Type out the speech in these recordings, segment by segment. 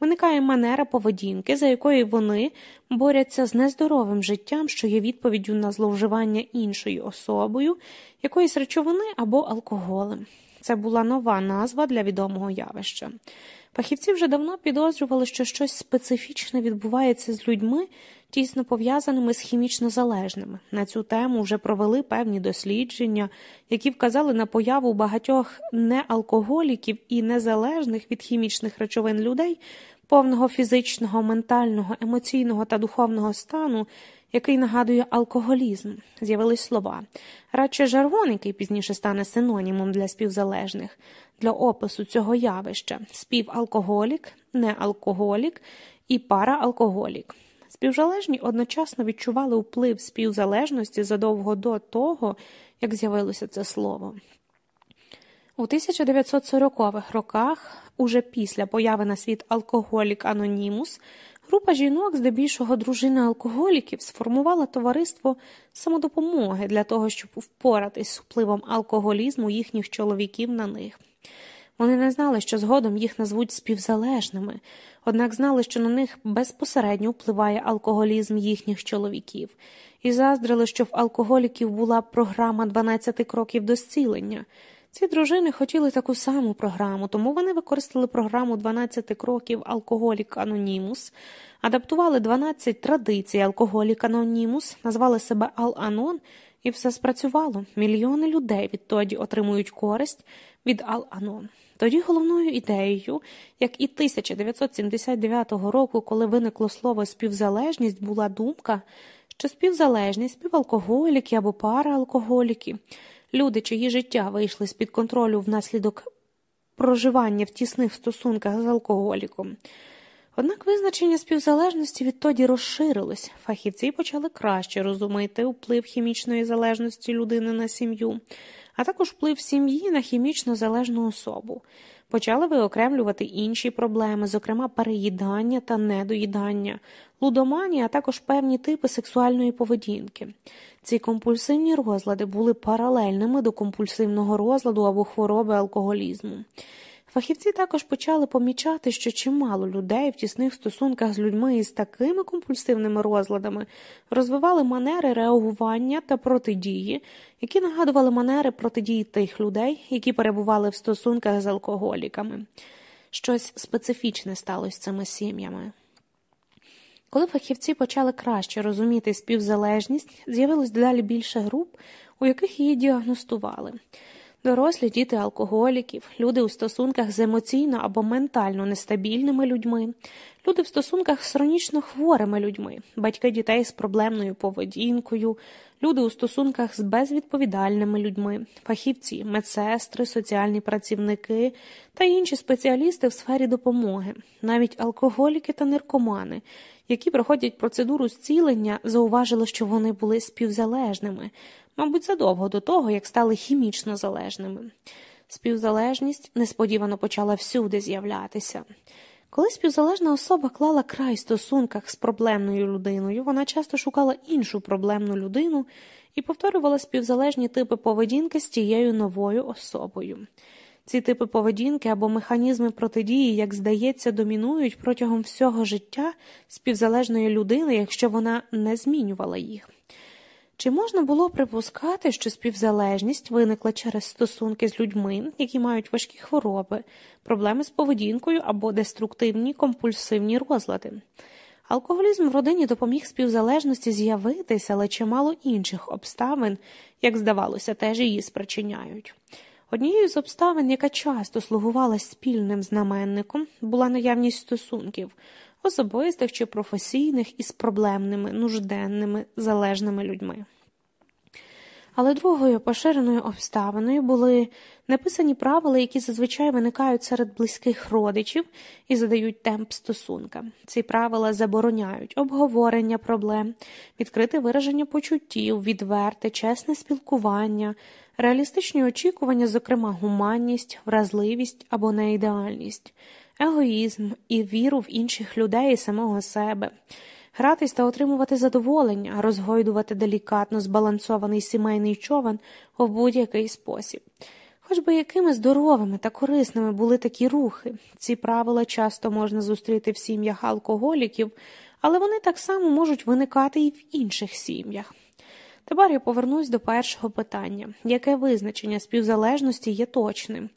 виникає манера поведінки, за якою вони борються з нездоровим життям, що є відповіддю на зловживання іншою особою, якоїсь речовини або алкоголем. Це була нова назва для відомого явища. Фахівці вже давно підозрювали, що щось специфічне відбувається з людьми, тісно пов'язаними з хімічно залежними. На цю тему вже провели певні дослідження, які вказали на появу багатьох неалкоголіків і незалежних від хімічних речовин людей, повного фізичного, ментального, емоційного та духовного стану, який нагадує алкоголізм. З'явились слова, радше жаргон, який пізніше стане синонімом для співзалежних, для опису цього явища співалкоголік, неалкоголік і параалкоголік. Співзалежні одночасно відчували вплив співзалежності задовго до того, як з'явилося це слово. У 1940-х роках, уже після появи на світ алкоголік Анонімус, група жінок, здебільшого дружини алкоголіків, сформувала товариство самодопомоги для того, щоб впоратись з впливом алкоголізму їхніх чоловіків на них. Вони не знали, що згодом їх назвуть співзалежними, однак знали, що на них безпосередньо впливає алкоголізм їхніх чоловіків, і заздрили, що в алкоголіків була програма 12 кроків до зцілення. Ці дружини хотіли таку саму програму, тому вони використали програму 12 кроків Алкоголік Анонімус, адаптували 12 традицій Алкоголік Анонімус, назвали себе Ал-Анон, і все спрацювало. Мільйони людей відтоді отримують користь від Ал-Анон. Тоді головною ідеєю, як і 1979 року, коли виникло слово співзалежність, була думка, що співзалежність, співалкоголіки або параалкоголіки, люди, чиї життя вийшли з під контролю внаслідок проживання в тісних стосунках з алкоголіком. Однак визначення співзалежності відтоді розширилось, фахівці почали краще розуміти вплив хімічної залежності людини на сім'ю а також вплив сім'ї на хімічно залежну особу. Почали виокремлювати інші проблеми, зокрема переїдання та недоїдання, лудоманія, а також певні типи сексуальної поведінки. Ці компульсивні розлади були паралельними до компульсивного розладу або хвороби алкоголізму. Фахівці також почали помічати, що чимало людей в тісних стосунках з людьми із такими компульсивними розладами розвивали манери реагування та протидії, які нагадували манери протидії тих людей, які перебували в стосунках з алкоголіками. Щось специфічне сталося з цими сім'ями. Коли фахівці почали краще розуміти співзалежність, з'явилось далі більше груп, у яких її діагностували дорослі діти алкоголіків, люди у стосунках з емоційно або ментально нестабільними людьми, люди в стосунках з хронічно хворими людьми, батьки дітей з проблемною поведінкою, люди у стосунках з безвідповідальними людьми, фахівці, медсестри, соціальні працівники та інші спеціалісти в сфері допомоги, навіть алкоголіки та наркомани. Які проходять процедуру зцілення, зауважили, що вони були співзалежними, мабуть, задовго до того, як стали хімічно залежними. Співзалежність несподівано почала всюди з'являтися. Коли співзалежна особа клала край стосунках з проблемною людиною, вона часто шукала іншу проблемну людину і повторювала співзалежні типи поведінки з тією новою особою. Ці типи поведінки або механізми протидії, як здається, домінують протягом всього життя співзалежної людини, якщо вона не змінювала їх. Чи можна було припускати, що співзалежність виникла через стосунки з людьми, які мають важкі хвороби, проблеми з поведінкою або деструктивні компульсивні розлади? Алкоголізм в родині допоміг співзалежності з'явитися, але чимало інших обставин, як здавалося, теж її спричиняють. Однією з обставин, яка часто слугувала спільним знаменником, була наявність стосунків особистих чи професійних із проблемними, нужденними, залежними людьми. Але другою поширеною обставиною були написані правила, які зазвичай виникають серед близьких родичів і задають темп стосункам. Ці правила забороняють обговорення проблем, відкрите вираження почуттів, відверте, чесне спілкування, реалістичні очікування, зокрема гуманність, вразливість або неідеальність егоїзм і віру в інших людей і самого себе, гратись та отримувати задоволення, розгойдувати делікатно збалансований сімейний човен у будь-який спосіб. Хоч би якими здоровими та корисними були такі рухи, ці правила часто можна зустріти в сім'ях алкоголіків, але вони так само можуть виникати і в інших сім'ях. Тепер я повернусь до першого питання яке визначення співзалежності є точним?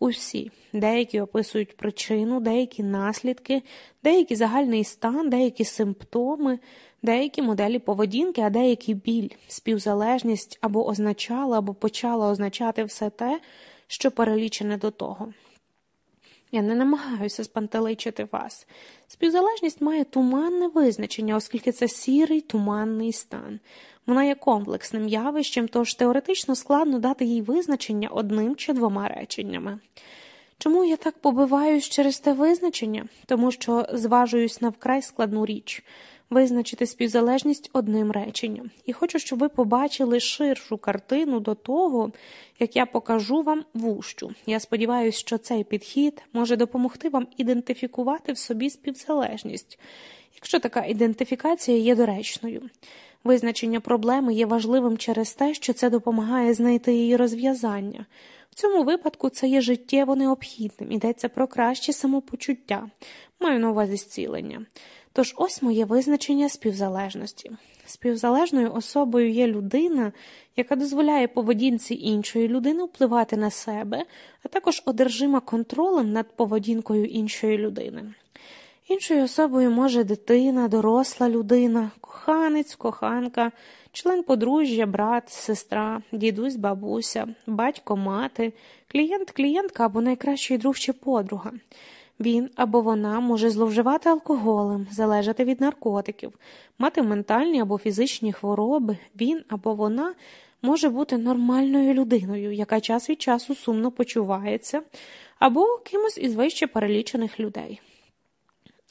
Усі, деякі описують причину, деякі наслідки, деякі загальний стан, деякі симптоми, деякі моделі поведінки, а деякі біль, співзалежність або означала, або почала означати все те, що перелічене до того. Я не намагаюся спантеличити вас. Співзалежність має туманне визначення, оскільки це сірий туманний стан. Вона є комплексним явищем, тож теоретично складно дати їй визначення одним чи двома реченнями. Чому я так побиваюсь через те визначення? Тому що зважуюсь на вкрай складну річ визначити співзалежність одним реченням, і хочу, щоб ви побачили ширшу картину до того, як я покажу вам вущу. Я сподіваюся, що цей підхід може допомогти вам ідентифікувати в собі співзалежність, якщо така ідентифікація є доречною. Визначення проблеми є важливим через те, що це допомагає знайти її розв'язання. В цьому випадку це є життєво необхідним, йдеться про краще самопочуття, маю на увазі зцілення. Тож ось моє визначення співзалежності. Співзалежною особою є людина, яка дозволяє поведінці іншої людини впливати на себе, а також одержима контролем над поведінкою іншої людини. Іншою особою може дитина, доросла людина, коханець, коханка, член подружжя, брат, сестра, дідусь, бабуся, батько, мати, клієнт, клієнтка або найкращий друг чи подруга. Він або вона може зловживати алкоголем, залежати від наркотиків, мати ментальні або фізичні хвороби, він або вона може бути нормальною людиною, яка час від часу сумно почувається, або кимось із вище перелічених людей.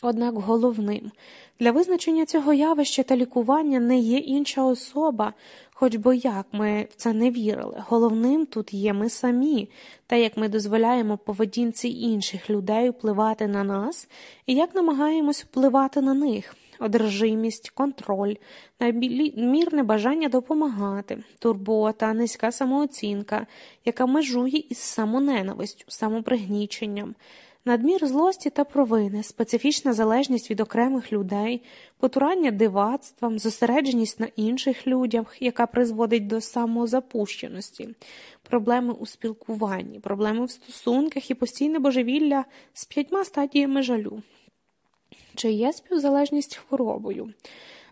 Однак головним для визначення цього явища та лікування не є інша особа, хоч би як ми в це не вірили. Головним тут є ми самі, та як ми дозволяємо поведінці інших людей впливати на нас і як намагаємось впливати на них. Одержимість, контроль, надмірне бажання допомагати, турбота, низька самооцінка, яка межує із самоненавистю, самопригніченням надмір злості та провини, специфічна залежність від окремих людей, потурання дивацтвам, зосередженість на інших людях, яка призводить до самозапущеності, проблеми у спілкуванні, проблеми в стосунках і постійне божевілля з п'ятьма стадіями жалю. Чи є співзалежність хворобою?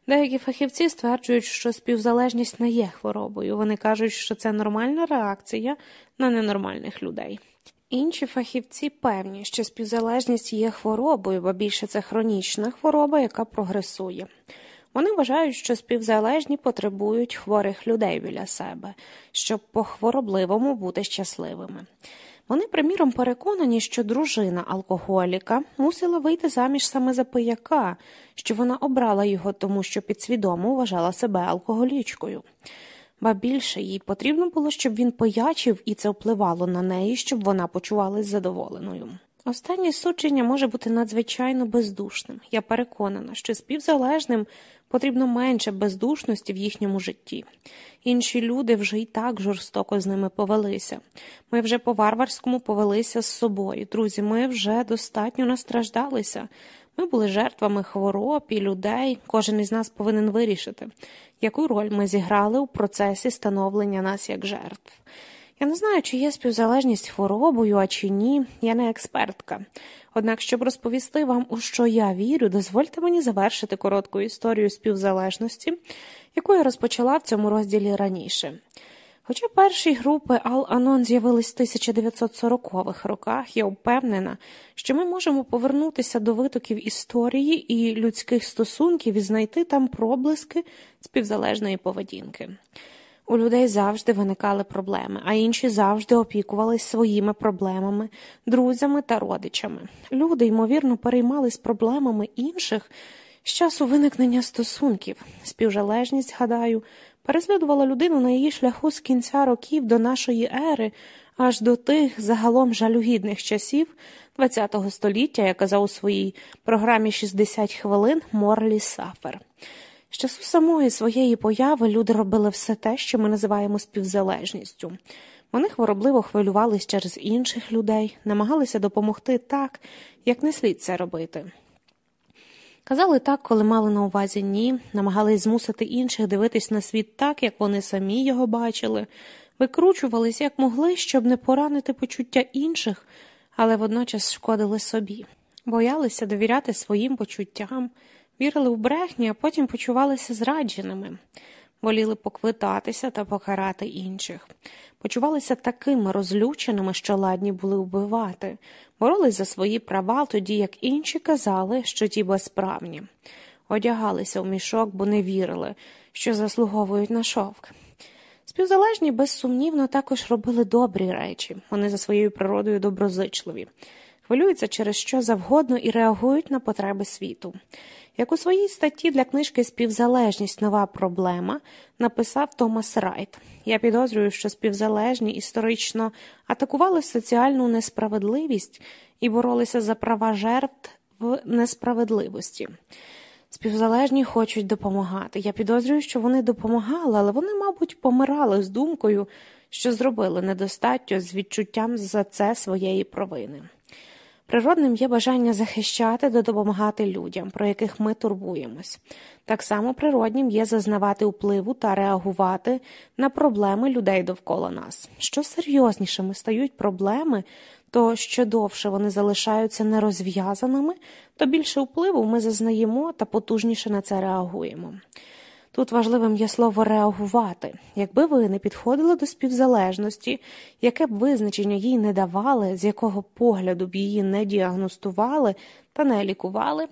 Деякі фахівці стверджують, що співзалежність не є хворобою. Вони кажуть, що це нормальна реакція на ненормальних людей. Інші фахівці певні, що співзалежність є хворобою, бо більше це хронічна хвороба, яка прогресує. Вони вважають, що співзалежні потребують хворих людей біля себе, щоб по хворобливому бути щасливими. Вони, приміром, переконані, що дружина алкоголіка мусила вийти заміж саме за пияка, що вона обрала його тому, що підсвідомо вважала себе алкоголічкою ба більше їй потрібно було, щоб він поячив, і це впливало на неї, щоб вона почувалась задоволеною. Останнє судження може бути надзвичайно бездушним. Я переконана, що співзалежним потрібно менше бездушності в їхньому житті. Інші люди вже й так жорстоко з ними повелися. Ми вже по варварському повелися з собою. Друзі, ми вже достатньо настраждалися. Ми були жертвами хвороб і людей. Кожен із нас повинен вирішити, яку роль ми зіграли у процесі становлення нас як жертв. Я не знаю, чи є співзалежність хворобою, а чи ні, я не експертка. Однак, щоб розповісти вам, у що я вірю, дозвольте мені завершити коротку історію співзалежності, яку я розпочала в цьому розділі раніше. Хоча перші групи Ал-Анон з'явились в 1940-х роках, я впевнена, що ми можемо повернутися до витоків історії і людських стосунків і знайти там проблиски співзалежної поведінки. У людей завжди виникали проблеми, а інші завжди опікувались своїми проблемами, друзями та родичами. Люди, ймовірно, переймались проблемами інших з часу виникнення стосунків. Співзалежність, гадаю, переслідувала людину на її шляху з кінця років до нашої ери, аж до тих загалом жалюгідних часів ХХ століття, як казав у своїй програмі «60 хвилин Морлі Сафер. З часу самої своєї появи люди робили все те, що ми називаємо співзалежністю. Вони хворобливо хвилювались через інших людей, намагалися допомогти так, як не слід це робити. Казали так, коли мали на увазі ні, намагались змусити інших дивитись на світ так, як вони самі його бачили, викручувались як могли, щоб не поранити почуття інших, але водночас шкодили собі, боялися довіряти своїм почуттям, вірили в брехні, а потім почувалися зрадженими, воліли поквитатися та покарати інших, почувалися такими розлюченими, що ладні були вбивати, боролись за свої права, тоді як інші казали, що ті безправні, одягалися в мішок, бо не вірили, що заслуговують на шовк. Співзалежні, безсумнівно, також робили добрі речі, вони за своєю природою доброзичливі, хвилюються через що завгодно і реагують на потреби світу. Як у своїй статті для книжки Співзалежність нова проблема написав Томас Райт. Я підозрюю, що співзалежні історично атакували соціальну несправедливість і боролися за права жертв в несправедливості. Співзалежні хочуть допомагати. Я підозрюю, що вони допомагали, але вони, мабуть, помирали з думкою, що зробили недостатньо з відчуттям за це своєї провини. Природним є бажання захищати та допомагати людям, про яких ми турбуємось. Так само природнім є зазнавати впливу та реагувати на проблеми людей довкола нас. Що серйознішими стають проблеми, то що довше вони залишаються нерозв'язаними, то більше впливу ми зазнаємо та потужніше на це реагуємо. Тут важливим є слово реагувати. Якби ви не підходили до співзалежності, яке б визначення їй не давали, з якого погляду б її не діагностували та не лікували.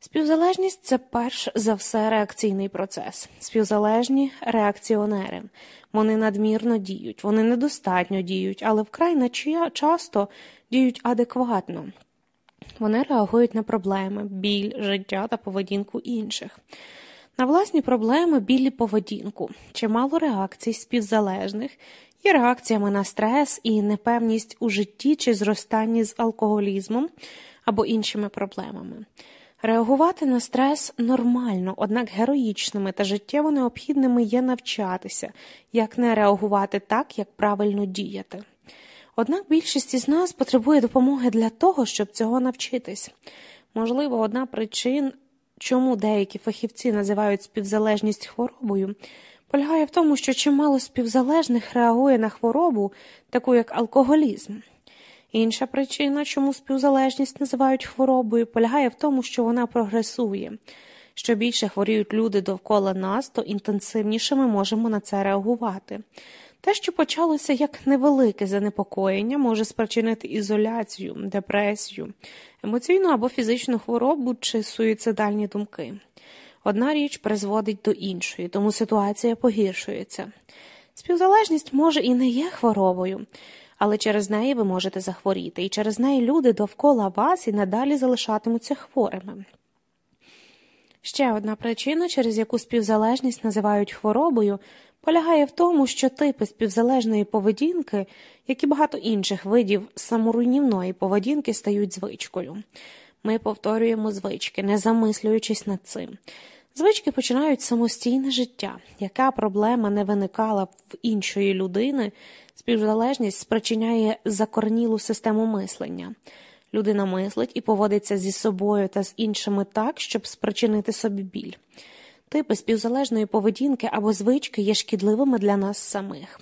Співзалежність це перш за все реакційний процес. Співзалежні реакціонери. Вони надмірно діють, вони недостатньо діють, але вкрай часто діють адекватно. Вони реагують на проблеми, біль, життя та поведінку інших. На власні проблеми білі поведінку, чимало реакцій співзалежних є реакціями на стрес і непевність у житті чи зростанні з алкоголізмом або іншими проблемами. Реагувати на стрес нормально, однак героїчними та життєво необхідними є навчатися, як не реагувати так, як правильно діяти. Однак більшість із нас потребує допомоги для того, щоб цього навчитись. Можливо, одна причин чому деякі фахівці називають співзалежність хворобою, полягає в тому, що чимало співзалежних реагує на хворобу, таку як алкоголізм. Інша причина, чому співзалежність називають хворобою, полягає в тому, що вона прогресує. Що більше хворіють люди довкола нас, то інтенсивніше ми можемо на це реагувати. Те, що почалося як невелике занепокоєння, може спричинити ізоляцію, депресію, емоційну або фізичну хворобу чи суїцидальні думки. Одна річ призводить до іншої, тому ситуація погіршується. Співзалежність може і не є хворобою, але через неї ви можете захворіти, і через неї люди довкола вас і надалі залишатимуться хворими. Ще одна причина, через яку співзалежність називають хворобою, полягає в тому, що типи співзалежної поведінки, як і багато інших видів саморуйнівної поведінки, стають звичкою. Ми повторюємо звички, не замислюючись над цим. Звички починають самостійне життя, яка проблема не виникала в іншої людини, співзалежність спричиняє закорнілу систему мислення. Людина мислить і поводиться зі собою та з іншими так, щоб спричинити собі біль. Типи співзалежної поведінки або звички є шкідливими для нас самих.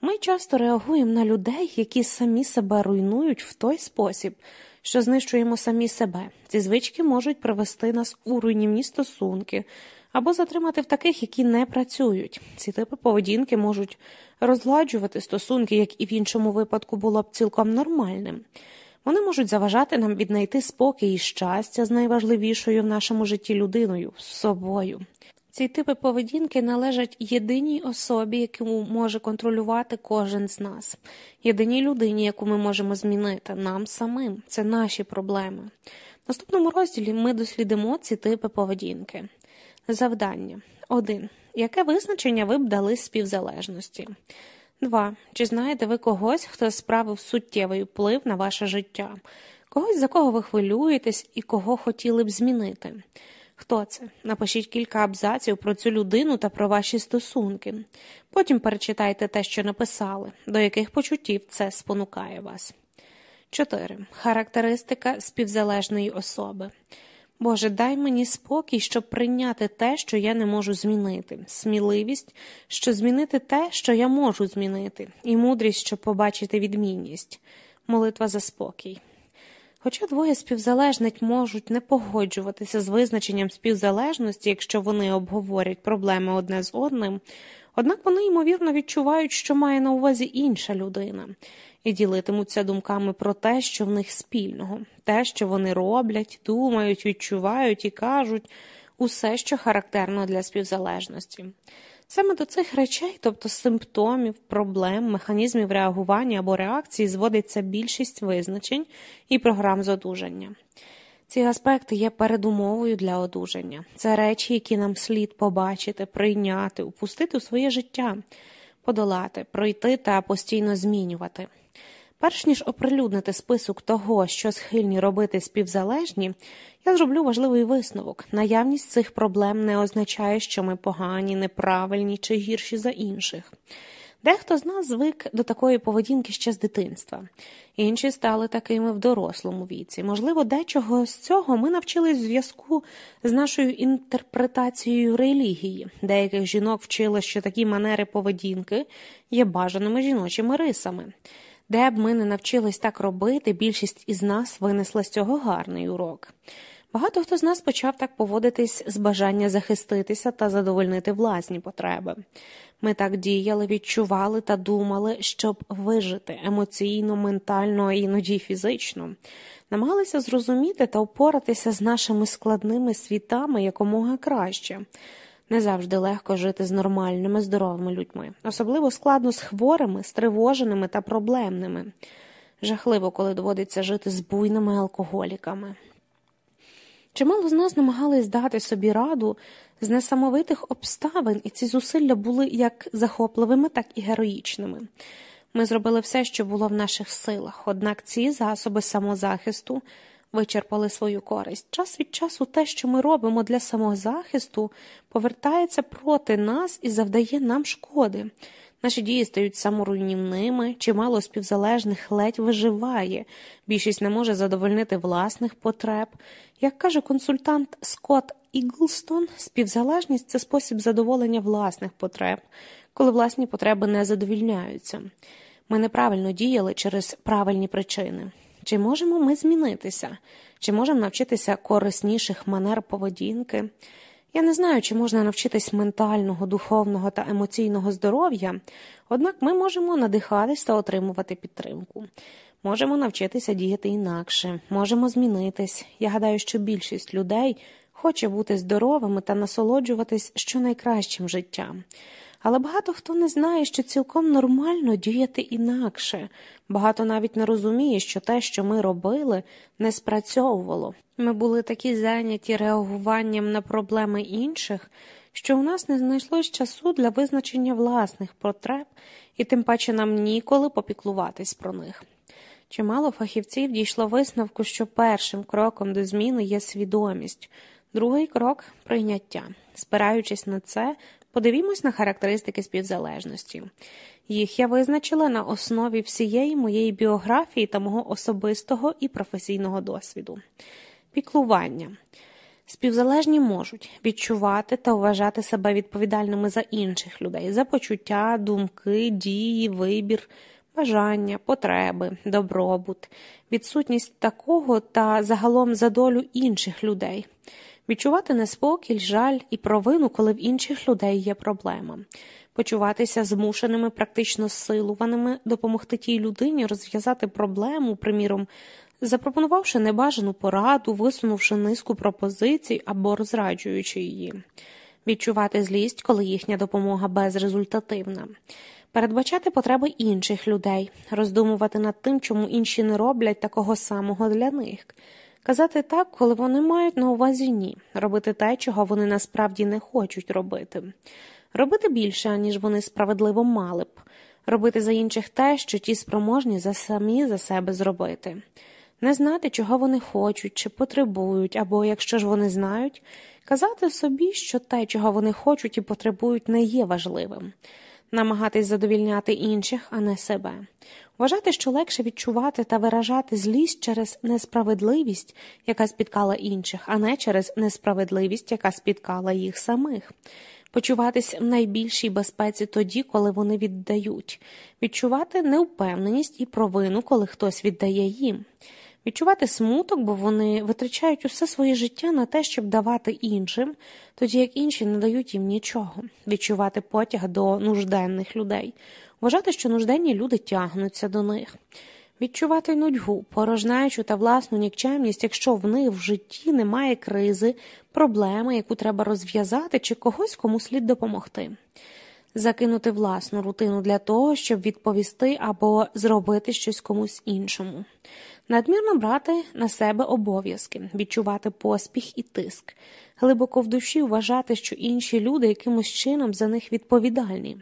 Ми часто реагуємо на людей, які самі себе руйнують в той спосіб, що знищуємо самі себе. Ці звички можуть привести нас у руйнівні стосунки або затримати в таких, які не працюють. Ці типи поведінки можуть розгладжувати стосунки, як і в іншому випадку було б цілком нормальним. Вони можуть заважати нам віднайти спокій і щастя з найважливішою в нашому житті людиною собою. Ці типи поведінки належать єдиній особі, яку може контролювати кожен з нас, єдиній людині, яку ми можемо змінити, нам самим. Це наші проблеми. В наступному розділі ми дослідимо ці типи поведінки. Завдання 1. Яке визначення ви б дали співзалежності? 2. Чи знаєте ви когось, хто справив суттєвий вплив на ваше життя, когось, за кого ви хвилюєтесь і кого хотіли б змінити? Хто це? Напишіть кілька абзаців про цю людину та про ваші стосунки. Потім перечитайте те, що написали, до яких почуттів це спонукає вас. 4. Характеристика співзалежної особи. Боже, дай мені спокій, щоб прийняти те, що я не можу змінити, сміливість, що змінити те, що я можу змінити, і мудрість, щоб побачити відмінність, молитва за спокій. Хоча двоє співзалежних можуть не погоджуватися з визначенням співзалежності, якщо вони обговорять проблеми одне з одним, однак вони ймовірно відчувають, що має на увазі інша людина, і ділитимуться думками про те, що в них спільного, те, що вони роблять, думають, відчувають і кажуть усе, що характерно для співзалежності. Саме до цих речей, тобто симптомів, проблем, механізмів реагування або реакції, зводиться більшість визначень і програм з одужання. Ці аспекти є передумовою для одужання. Це речі, які нам слід побачити, прийняти, упустити у своє життя, подолати, пройти та постійно змінювати. Перш ніж оприлюднити список того, що схильні робити співзалежні, я зроблю важливий висновок. Наявність цих проблем не означає, що ми погані, неправильні чи гірші за інших. Дехто з нас звик до такої поведінки ще з дитинства, інші стали такими в дорослому віці. Можливо, дечого з цього ми навчились в зв'язку з нашою інтерпретацією релігії. Деяких жінок вчили, що такі манери поведінки є бажаними жіночими рисами. Де б ми не навчились так робити, більшість із нас винесла з цього гарний урок. Багато хто з нас почав так поводитись з бажання захиститися та задовольнити власні потреби. Ми так діяли, відчували та думали, щоб вижити емоційно, ментально, а іноді фізично, намагалися зрозуміти та впоратися з нашими складними світами якомога краще. Не завжди легко жити з нормальними, здоровими людьми, особливо складно з хворими, стривоженими та проблемними. Жахливо, коли доводиться жити з буйними алкоголіками. Чимало з нас намагались дати собі раду з несамовитих обставин, і ці зусилля були як захопливими, так і героїчними. Ми зробили все, що було в наших силах, однак ці засоби самозахисту вичерпали свою користь. Час від часу те, що ми робимо для самозахисту, повертається проти нас і завдає нам шкоди. Наші дії стають саморуйнівними, чимало співзалежних ледь виживає, більшість не може задовольнити власних потреб. Як каже консультант Скотт Іглстон, співзалежність це спосіб задоволення власних потреб, коли власні потреби не задовільняються. Ми неправильно діяли через правильні причини. Чи можемо ми змінитися, чи можемо навчитися корисніших манер поведінки? Я не знаю, чи можна навчитись ментального, духовного та емоційного здоров'я, однак ми можемо надихатись та отримувати підтримку. Можемо навчитися діяти інакше, можемо змінитись. Я гадаю, що більшість людей хоче бути здоровими та насолоджуватись щонайкращим життям. Але багато хто не знає, що цілком нормально діяти інакше, багато навіть не розуміє, що те, що ми робили, не спрацьовувало. Ми були такі зайняті реагуванням на проблеми інших, що у нас не знайшлось часу для визначення власних потреб, і тим паче нам ніколи попіклуватись про них. Чимало фахівців дійшло висновку, що першим кроком до зміни є свідомість, другий крок прийняття. Спираючись на це, подивімось на характеристики співзалежності. Їх я визначила на основі всієї моєї біографії та мого особистого і професійного досвіду. Піклування. Співзалежні можуть відчувати та вважати себе відповідальними за інших людей, за почуття, думки, дії, вибір, бажання, потреби, добробут, відсутність такого та загалом за долю інших людей, відчувати неспокій, жаль і провину, коли в інших людей є проблема, почуватися змушеними, практично силуваними, допомогти тій людині розв'язати проблему, приміром, запропонувавши небажану пораду, висунувши низку пропозицій або розраджуючи її, відчувати злість, коли їхня допомога безрезультативна. Передбачати потреби інших людей, роздумувати над тим, чому інші не роблять такого самого для них, казати так, коли вони мають на увазі ні, робити те, чого вони насправді не хочуть робити, робити більше, ніж вони справедливо мали б, робити за інших те, що ті спроможні за самі за себе зробити. не знати, чого вони хочуть чи потребують, або, якщо ж вони знають, казати собі, що те, чого вони хочуть і потребують, не є важливим, намагатись задовільняти інших, а не себе. Вважати, що легше відчувати та виражати злість через несправедливість, яка спіткала інших, а не через несправедливість, яка спіткала їх самих. Почуватись в найбільшій безпеці тоді, коли вони віддають, відчувати неупевненість і провину, коли хтось віддає їм, відчувати смуток, бо вони витрачають усе своє життя на те, щоб давати іншим, тоді як інші не дають їм нічого, відчувати потяг до нужденних людей. Вважати, що нужденні люди тягнуться до них, відчувати нудьгу, порожнечу та власну нікчемність, якщо в них в житті немає кризи, проблеми, яку треба розв'язати, чи когось кому слід допомогти. Закинути власну рутину для того, щоб відповісти або зробити щось комусь іншому, надмірно брати на себе обов'язки, відчувати поспіх і тиск, глибоко в душі вважати, що інші люди якимось чином за них відповідальні,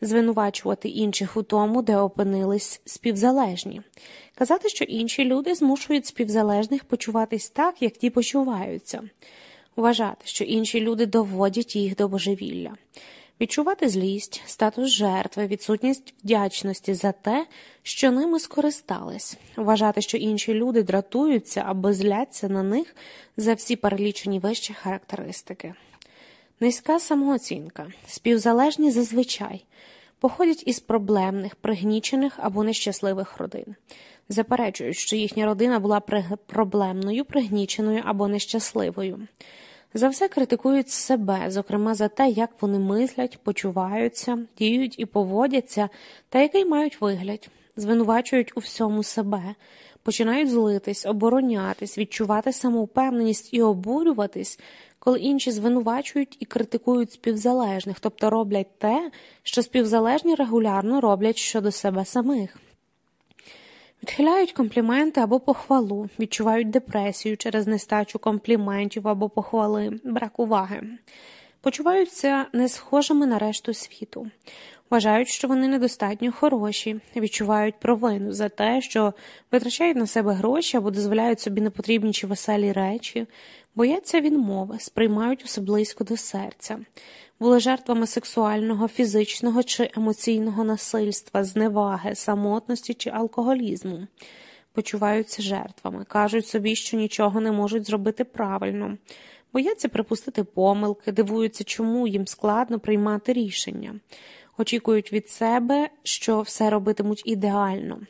звинувачувати інших у тому, де опинились співзалежні, казати, що інші люди змушують співзалежних почуватись так, як ті почуваються, вважати, що інші люди доводять їх до божевілля. Відчувати злість, статус жертви, відсутність вдячності за те, що ними скористались, вважати, що інші люди дратуються або зляться на них за всі перелічені вищі характеристики. Низька самооцінка, співзалежні зазвичай походять із проблемних, пригнічених або нещасливих родин, заперечують, що їхня родина була проблемною, пригніченою або нещасливою. За все критикують себе, зокрема за те, як вони мислять, почуваються, діють і поводяться, та який мають вигляд, звинувачують у всьому себе, починають злитись, оборонятись, відчувати самовпевненість і обурюватись, коли інші звинувачують і критикують співзалежних, тобто роблять те, що співзалежні регулярно роблять щодо себе самих. Відхиляють компліменти або похвалу, відчувають депресію через нестачу компліментів або похвали, брак уваги, почуваються не схожими на решту світу, вважають, що вони недостатньо хороші, відчувають провину за те, що витрачають на себе гроші або дозволяють собі непотрібні чи веселі речі, бояться відмови, сприймають усе близько до серця, були жертвами сексуального, фізичного чи емоційного насильства, зневаги, самотності чи алкоголізму. Почуваються жертвами, кажуть собі, що нічого не можуть зробити правильно, бояться припустити помилки, дивуються, чому їм складно приймати рішення, очікують від себе, що все робитимуть ідеально,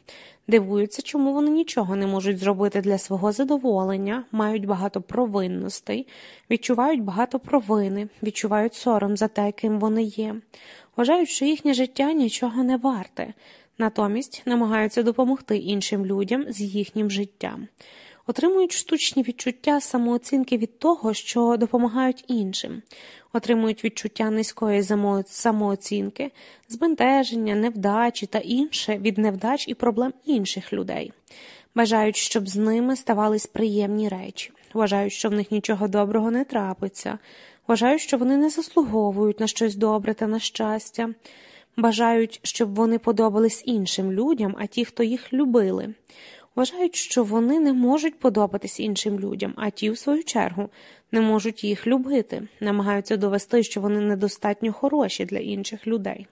дивуються, чому вони нічого не можуть зробити для свого задоволення, мають багато провинностей, відчувають багато провини, відчувають сором за те, ким вони є, вважають, що їхнє життя нічого не варте, натомість намагаються допомогти іншим людям з їхнім життям. Отримують штучні відчуття самооцінки від того, що допомагають іншим, отримують відчуття низької самооцінки, збентеження, невдачі та інше від невдач і проблем інших людей, бажають, щоб з ними ставались приємні речі, вважають, що в них нічого доброго не трапиться, вважають, що вони не заслуговують на щось добре та на щастя, бажають, щоб вони подобались іншим людям, а ті, хто їх любили. Вважають, що вони не можуть подобатись іншим людям, а ті, в свою чергу, не можуть їх любити, намагаються довести, що вони недостатньо хороші для інших людей,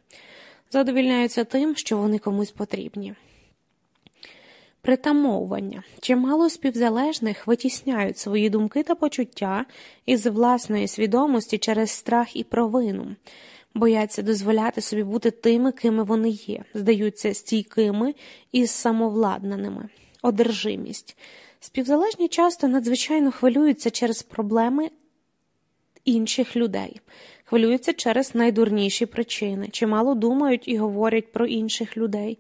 задовільняються тим, що вони комусь потрібні. Притамовування. Чимало співзалежних витісняють свої думки та почуття із власної свідомості через страх і провину, бояться дозволяти собі бути тими, кими вони є, здаються стійкими і самовладнаними, одержимість. Співзалежні часто надзвичайно хвилюються через проблеми інших людей, хвилюються через найдурніші причини, чимало думають і говорять про інших людей,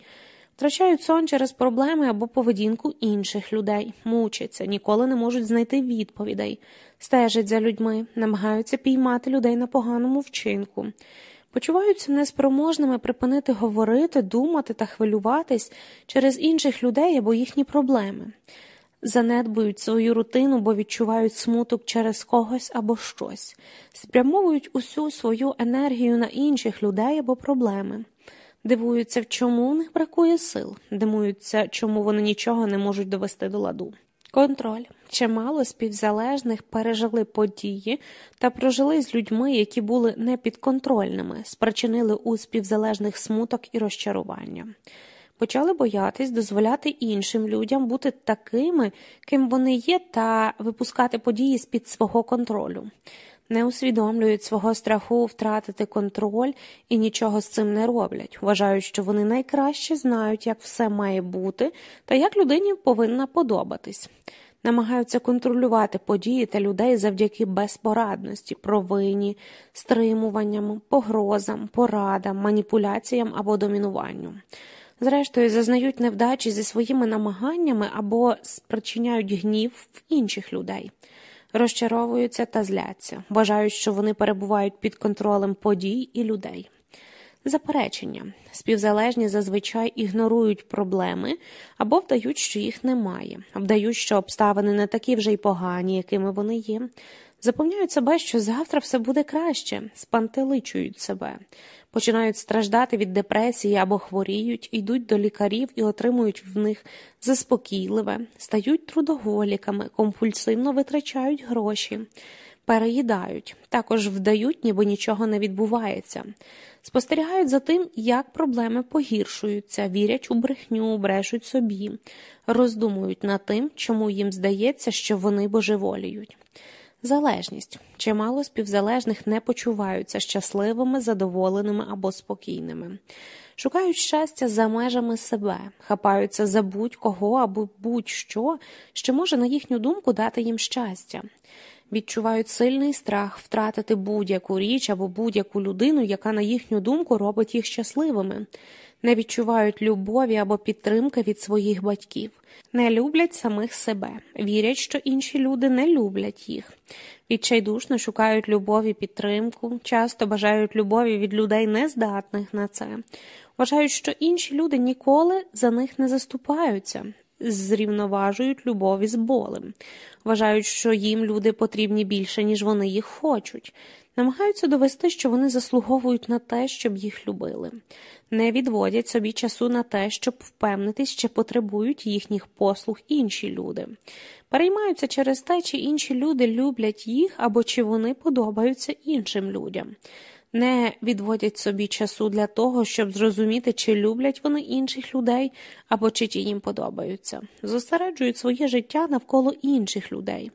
втрачають сон через проблеми або поведінку інших людей, мучаться, ніколи не можуть знайти відповідей, стежать за людьми, намагаються піймати людей на поганому вчинку. Почуваються неспроможними припинити говорити, думати та хвилюватись через інших людей або їхні проблеми. Занедбують свою рутину, бо відчувають смуток через когось або щось, спрямовують усю свою енергію на інших людей або проблеми, дивуються, чому в них бракує сил, дивуються, чому вони нічого не можуть довести до ладу. Контроль. Чимало співзалежних пережили події та прожили з людьми, які були непідконтрольними, спричинили у співзалежних смуток і розчарування. Почали боятись дозволяти іншим людям бути такими, ким вони є, та випускати події з під свого контролю не усвідомлюють свого страху втратити контроль і нічого з цим не роблять, вважають, що вони найкраще знають, як все має бути та як людині повинна подобатись. Намагаються контролювати події та людей завдяки безпорадності, провині, стримуванням, погрозам, порадам, маніпуляціям або домінуванню. Зрештою, зазнають невдачі зі своїми намаганнями або спричиняють гнів в інших людей розчаровуються та зляться, вважають, що вони перебувають під контролем подій і людей. Заперечення співзалежні зазвичай ігнорують проблеми або вдають, що їх немає, вдають, що обставини не такі вже й погані, якими вони є. Запевняють себе, що завтра все буде краще, спантеличують себе, починають страждати від депресії або хворіють, йдуть до лікарів і отримують в них заспокійливе, стають трудоголіками, компульсивно витрачають гроші, переїдають, також вдають, ніби нічого не відбувається, спостерігають за тим, як проблеми погіршуються, вірять у брехню, брешуть собі, роздумують над тим, чому їм здається, що вони божеволіють. Залежність. Чимало співзалежних не почуваються щасливими, задоволеними або спокійними, шукають щастя за межами себе, хапаються за будь-кого або будь-що, що може, на їхню думку, дати їм щастя, відчувають сильний страх втратити будь-яку річ або будь-яку людину, яка, на їхню думку, робить їх щасливими не відчувають любові або підтримки від своїх батьків, не люблять самих себе, вірять, що інші люди не люблять їх, відчайдушно шукають любові підтримку, часто бажають любові від людей нездатних на це, вважають, що інші люди ніколи за них не заступаються. Зрівноважують любові з болем, вважають, що їм люди потрібні більше, ніж вони їх хочуть, намагаються довести, що вони заслуговують на те, щоб їх любили, не відводять собі часу на те, щоб впевнитись, чи потребують їхніх послуг інші люди, переймаються через те, чи інші люди люблять їх або чи вони подобаються іншим людям. Не відводять собі часу для того, щоб зрозуміти, чи люблять вони інших людей або чи ті їм подобаються, зосереджують своє життя навколо інших людей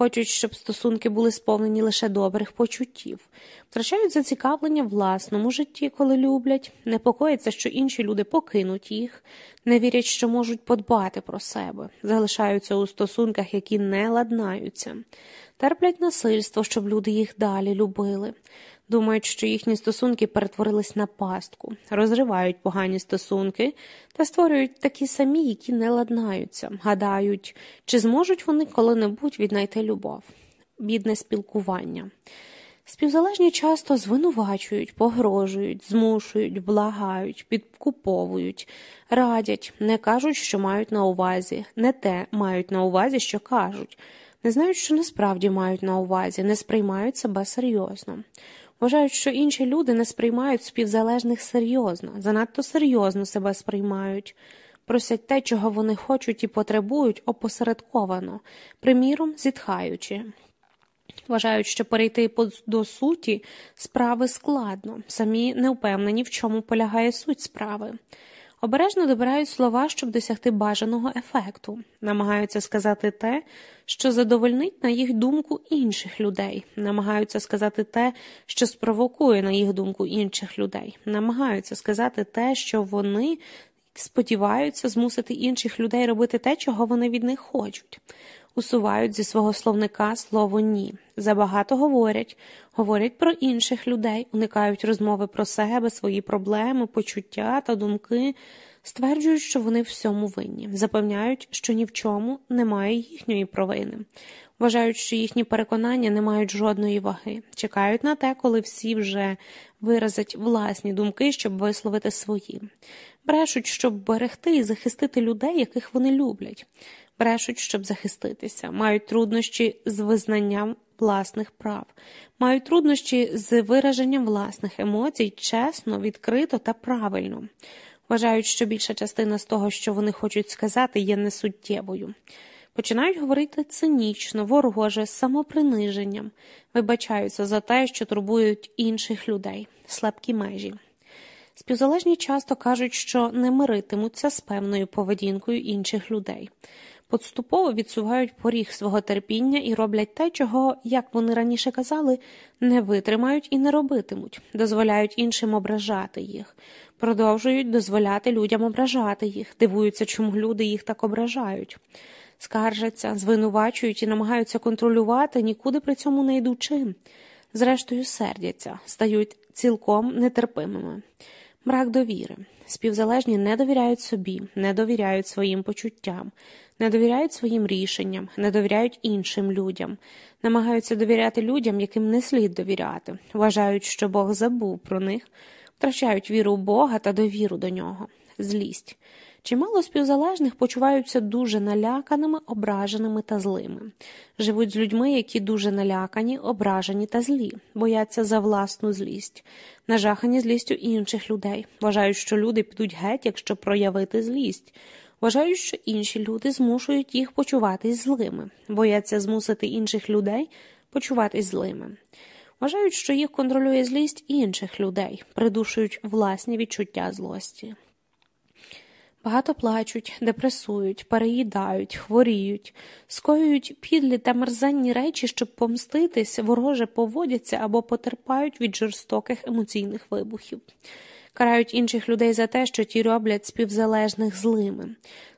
хочуть, щоб стосунки були сповнені лише добрих почуттів, втрачають зацікавлення в власному житті, коли люблять, непокоїться, що інші люди покинуть їх, не вірять, що можуть подбати про себе, залишаються у стосунках, які не ладнаються, терплять насильство, щоб люди їх далі любили. Думають, що їхні стосунки перетворились на пастку, розривають погані стосунки та створюють такі самі, які не ладнаються, гадають, чи зможуть вони коли-небудь віднайти любов, бідне спілкування. Співзалежні часто звинувачують, погрожують, змушують, благають, підкуповують, радять, не кажуть, що мають на увазі, не те мають на увазі, що кажуть, не знають, що насправді мають на увазі, не сприймають себе серйозно. Вважають, що інші люди не сприймають співзалежних серйозно, занадто серйозно себе сприймають, просять те, чого вони хочуть і потребують, опосередковано, приміром, зітхаючи. Вважають, що перейти до суті справи складно, самі не впевнені, в чому полягає суть справи. Обережно добирають слова, щоб досягти бажаного ефекту, намагаються сказати те, що задовольнить, на їх думку, інших людей, намагаються сказати те, що спровокує, на їх думку, інших людей, намагаються сказати те, що вони сподіваються змусити інших людей робити те, чого вони від них хочуть. Усувають зі свого словника слово ні, забагато говорять, говорять про інших людей, уникають розмови про себе, свої проблеми, почуття та думки, стверджують, що вони всьому винні, запевняють, що ні в чому немає їхньої провини, вважають, що їхні переконання не мають жодної ваги, чекають на те, коли всі вже виразять власні думки, щоб висловити свої, брешуть, щоб берегти і захистити людей, яких вони люблять. Брешуть, щоб захиститися, мають труднощі з визнанням власних прав, мають труднощі з вираженням власних емоцій чесно, відкрито та правильно. Вважають, що більша частина з того, що вони хочуть сказати, є несуттєвою. Починають говорити цинічно, вороже, самоприниженням, вибачаються за те, що турбують інших людей, слабкі межі. Співзалежні часто кажуть, що не миритимуться з певною поведінкою інших людей, подступово відсувають поріг свого терпіння і роблять те, чого, як вони раніше казали, не витримають і не робитимуть, дозволяють іншим ображати їх, продовжують дозволяти людям ображати їх, дивуються, чому люди їх так ображають. Скаржаться, звинувачують і намагаються контролювати, нікуди при цьому не йдучи. Зрештою, сердяться, стають цілком нетерпимими. Брак довіри. Співзалежні не довіряють собі, не довіряють своїм почуттям, не довіряють своїм рішенням, не довіряють іншим людям, намагаються довіряти людям, яким не слід довіряти, вважають, що Бог забув про них, втрачають віру в Бога та довіру до нього, злість. Чимало співзалежних почуваються дуже наляканими, ображеними та злими, живуть з людьми, які дуже налякані, ображені та злі, бояться за власну злість, нажахані злістю інших людей, вважають, що люди підуть геть, якщо проявити злість, вважають, що інші люди змушують їх почуватись злими, бояться змусити інших людей почуватись злими. Вважають, що їх контролює злість інших людей, придушують власні відчуття злості. Багато плачуть, депресують, переїдають, хворіють, скоюють підлі та мерзенні речі, щоб помститись, вороже поводяться або потерпають від жорстоких емоційних вибухів, карають інших людей за те, що ті роблять співзалежних злими,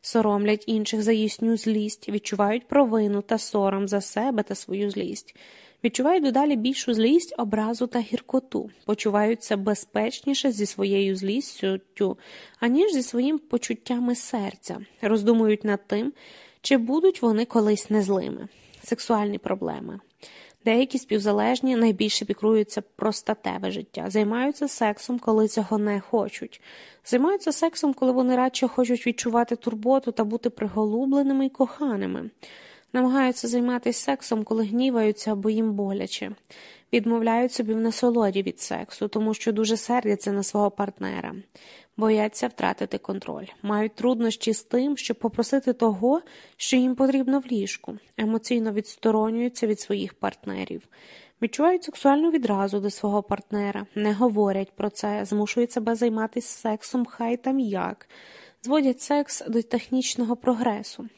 соромлять інших за їхню злість, відчувають провину та сором за себе та свою злість відчувають дедалі більшу злість, образу та гіркоту, почуваються безпечніше зі своєю злістю, аніж зі своїм почуттями серця, роздумують над тим, чи будуть вони колись незлими, сексуальні проблеми. Деякі співзалежні найбільше пікруються про статеве життя, займаються сексом, коли цього не хочуть, займаються сексом, коли вони радше хочуть відчувати турботу та бути приголубленими і коханими намагаються займатися сексом, коли гніваються або їм боляче, відмовляють собі в насолоді від сексу, тому що дуже сердяться на свого партнера, бояться втратити контроль, мають труднощі з тим, щоб попросити того, що їм потрібно в ліжку, емоційно відсторонюються від своїх партнерів. Відчувають сексуальну відразу до свого партнера, не говорять про це, змушують себе займатися сексом, хай там як, зводять секс до технічного прогресу,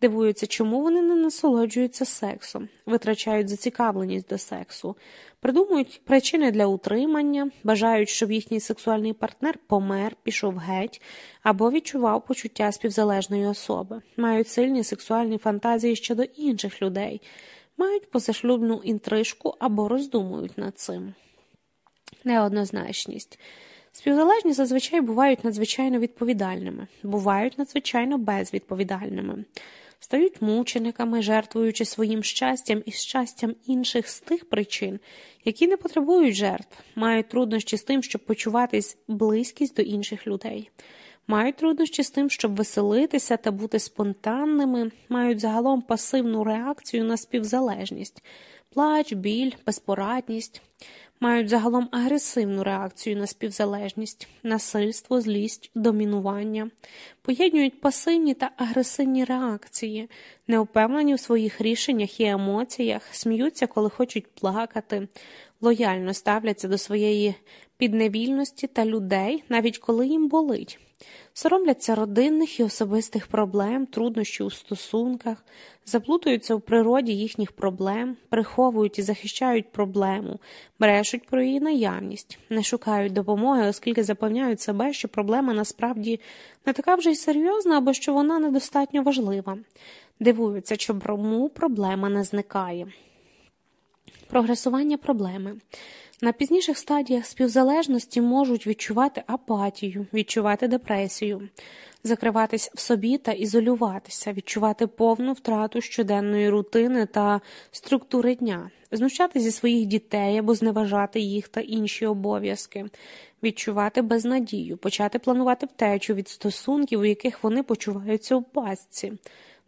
дивуються, чому вони не насолоджуються сексом, витрачають зацікавленість до сексу, придумують причини для утримання, бажають, щоб їхній сексуальний партнер помер, пішов геть або відчував почуття співзалежної особи, мають сильні сексуальні фантазії щодо інших людей, мають позашлюбну інтрижку або роздумують над цим. Неоднозначність. Співзалежні зазвичай бувають надзвичайно відповідальними, бувають надзвичайно безвідповідальними. Стають мучениками, жертвуючи своїм щастям і щастям інших з тих причин, які не потребують жертв, мають труднощі з тим, щоб почуватись близькість до інших людей. Мають труднощі з тим, щоб веселитися та бути спонтанними, мають загалом пасивну реакцію на співзалежність, плач, біль, безпорадність, мають загалом агресивну реакцію на співзалежність, насильство, злість, домінування, поєднують пасивні та агресивні реакції, неупевнені в своїх рішеннях і емоціях, сміються, коли хочуть плакати, лояльно ставляться до своєї підневільності та людей, навіть коли їм болить соромляться родинних і особистих проблем, труднощів у стосунках, заплутуються в природі їхніх проблем, приховують і захищають проблему, брешуть про її наявність, не шукають допомоги, оскільки запевняють себе, що проблема насправді не така вже й серйозна або що вона недостатньо важлива. Дивуються, чому проблема не зникає. Прогресування проблеми. На пізніших стадіях співзалежності можуть відчувати апатію, відчувати депресію, закриватись в собі та ізолюватися, відчувати повну втрату щоденної рутини та структури дня, знущати зі своїх дітей або зневажати їх та інші обов'язки, відчувати безнадію, почати планувати втечу від стосунків, у яких вони почуваються у пастці,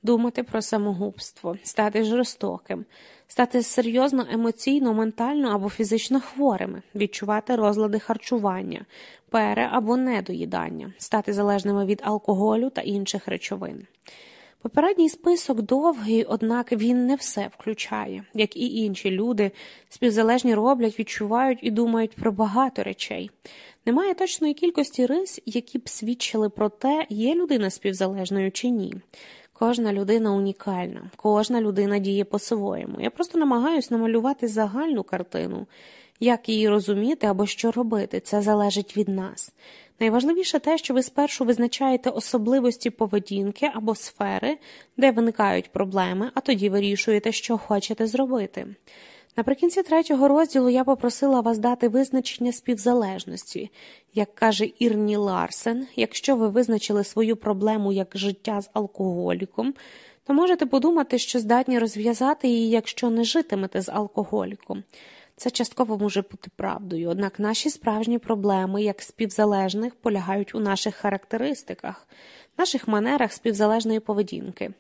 думати про самогубство, стати жорстоким стати серйозно емоційно, ментально або фізично хворими, відчувати розлади харчування, пере або недоїдання, стати залежними від алкоголю та інших речовин. Попередній список довгий, однак він не все включає, як і інші люди, співзалежні роблять, відчувають і думають про багато речей. Немає точної кількості рис, які б свідчили про те, є людина співзалежною чи ні. Кожна людина унікальна, кожна людина діє по-своєму. Я просто намагаюся намалювати загальну картину, як її розуміти або що робити. Це залежить від нас. Найважливіше те, що ви спершу визначаєте особливості поведінки або сфери, де виникають проблеми, а тоді вирішуєте, що хочете зробити. Наприкінці третього розділу я попросила вас дати визначення співзалежності. Як каже Ірні Ларсен, якщо ви визначили свою проблему як життя з алкоголіком, то можете подумати, що здатні розв'язати її, якщо не житимете з алкоголіком. Це частково може бути правдою, однак наші справжні проблеми, як співзалежних, полягають у наших характеристиках, наших манерах співзалежної поведінки.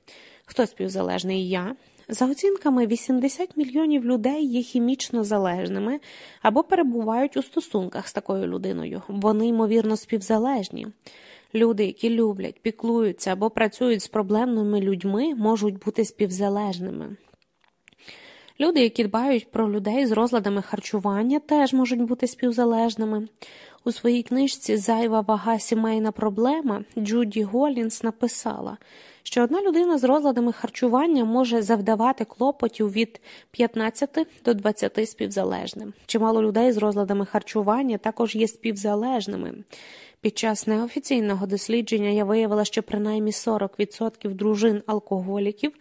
Хто співзалежний я? За оцінками, 80 мільйонів людей є хімічно залежними або перебувають у стосунках з такою людиною. Вони, ймовірно, співзалежні. Люди, які люблять, піклуються або працюють з проблемними людьми, можуть бути співзалежними. Люди, які дбають про людей з розладами харчування, теж можуть бути співзалежними. У своїй книжці Зайва вага сімейна проблема Джуді Голінс написала, що одна людина з розладами харчування може завдавати клопотів від 15 до 20 співзалежним. Чимало людей з розладами харчування також є співзалежними. Під час неофіційного дослідження я виявила, що принаймні 40% дружин алкоголіків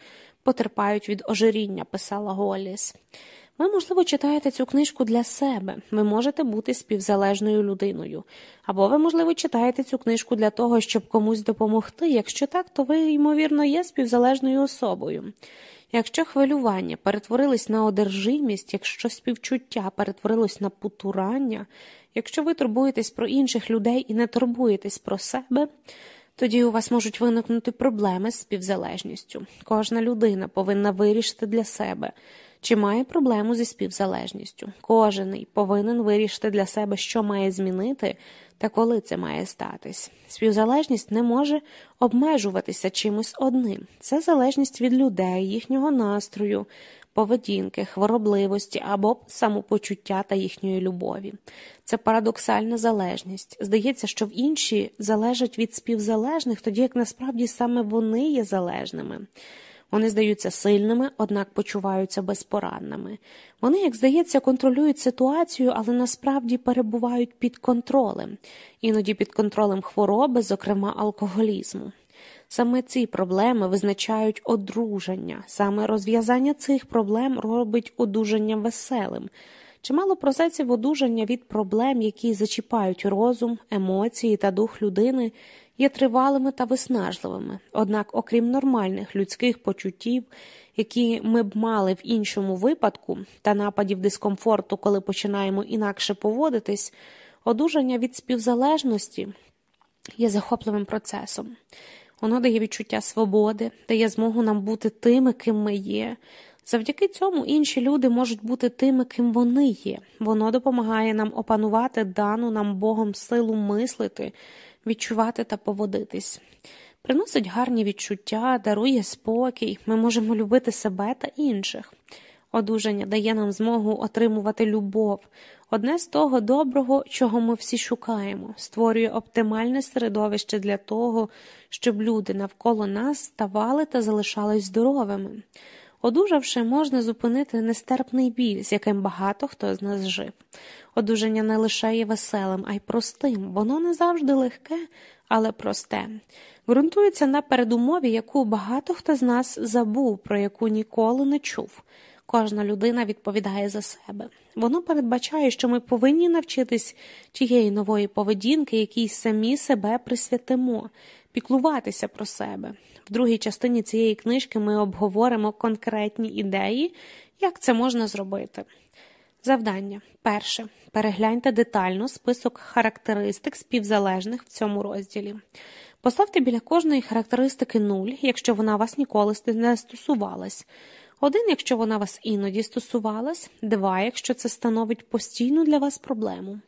потерпають від ожиріння, писала Голіс. Ви, можливо, читаєте цю книжку для себе, ви можете бути співзалежною людиною, або ви, можливо, читаєте цю книжку для того, щоб комусь допомогти. Якщо так, то ви, ймовірно, є співзалежною особою. Якщо хвилювання перетворилось на одержимість, якщо співчуття перетворилось на потурання, якщо ви турбуєтесь про інших людей і не турбуєтесь про себе, тоді у вас можуть виникнути проблеми з співзалежністю. Кожна людина повинна вирішити для себе, чи має проблему зі співзалежністю. Кожен повинен вирішити для себе, що має змінити та коли це має статись. Співзалежність не може обмежуватися чимось одним. Це залежність від людей, їхнього настрою, поведінки, хворобливості або самопочуття та їхньої любові. Це парадоксальна залежність. Здається, що в інші залежать від співзалежних, тоді як насправді саме вони є залежними. Вони здаються сильними, однак почуваються безпорадними. Вони, як здається, контролюють ситуацію, але насправді перебувають під контролем, іноді під контролем хвороби, зокрема алкоголізму. Саме ці проблеми визначають одруження, саме розв'язання цих проблем робить одужання веселим. Чимало процесів одужання від проблем, які зачіпають розум, емоції та дух людини, є тривалими та виснажливими. Однак, окрім нормальних людських почуттів, які ми б мали в іншому випадку, та нападів дискомфорту, коли починаємо інакше поводитись, одужання від співзалежності є захопливим процесом. Воно дає відчуття свободи, дає змогу нам бути тими, ким ми є. Завдяки цьому інші люди можуть бути тими, ким вони є. Воно допомагає нам опанувати дану нам Богом силу мислити, відчувати та поводитись. Приносить гарні відчуття, дарує спокій, ми можемо любити себе та інших. Одужання дає нам змогу отримувати любов, одне з того доброго, чого ми всі шукаємо, створює оптимальне середовище для того, щоб люди навколо нас ставали та залишались здоровими. Одужавши, можна зупинити нестерпний біль, з яким багато хто з нас жив. Одужання не лише є веселим, а й простим, воно не завжди легке, але просте. Ґрунтується на передумові, яку багато хто з нас забув, про яку ніколи не чув. Кожна людина відповідає за себе. Воно передбачає, що ми повинні навчитись тієї нової поведінки, якій самі себе присвятимо, піклуватися про себе. В другій частині цієї книжки ми обговоримо конкретні ідеї, як це можна зробити. Завдання перше. Перегляньте детально список характеристик співзалежних в цьому розділі. Поставте біля кожної характеристики нуль, якщо вона вас ніколи не стосувалась. Один, якщо вона вас іноді стосувалась, два, якщо це становить постійну для вас проблему.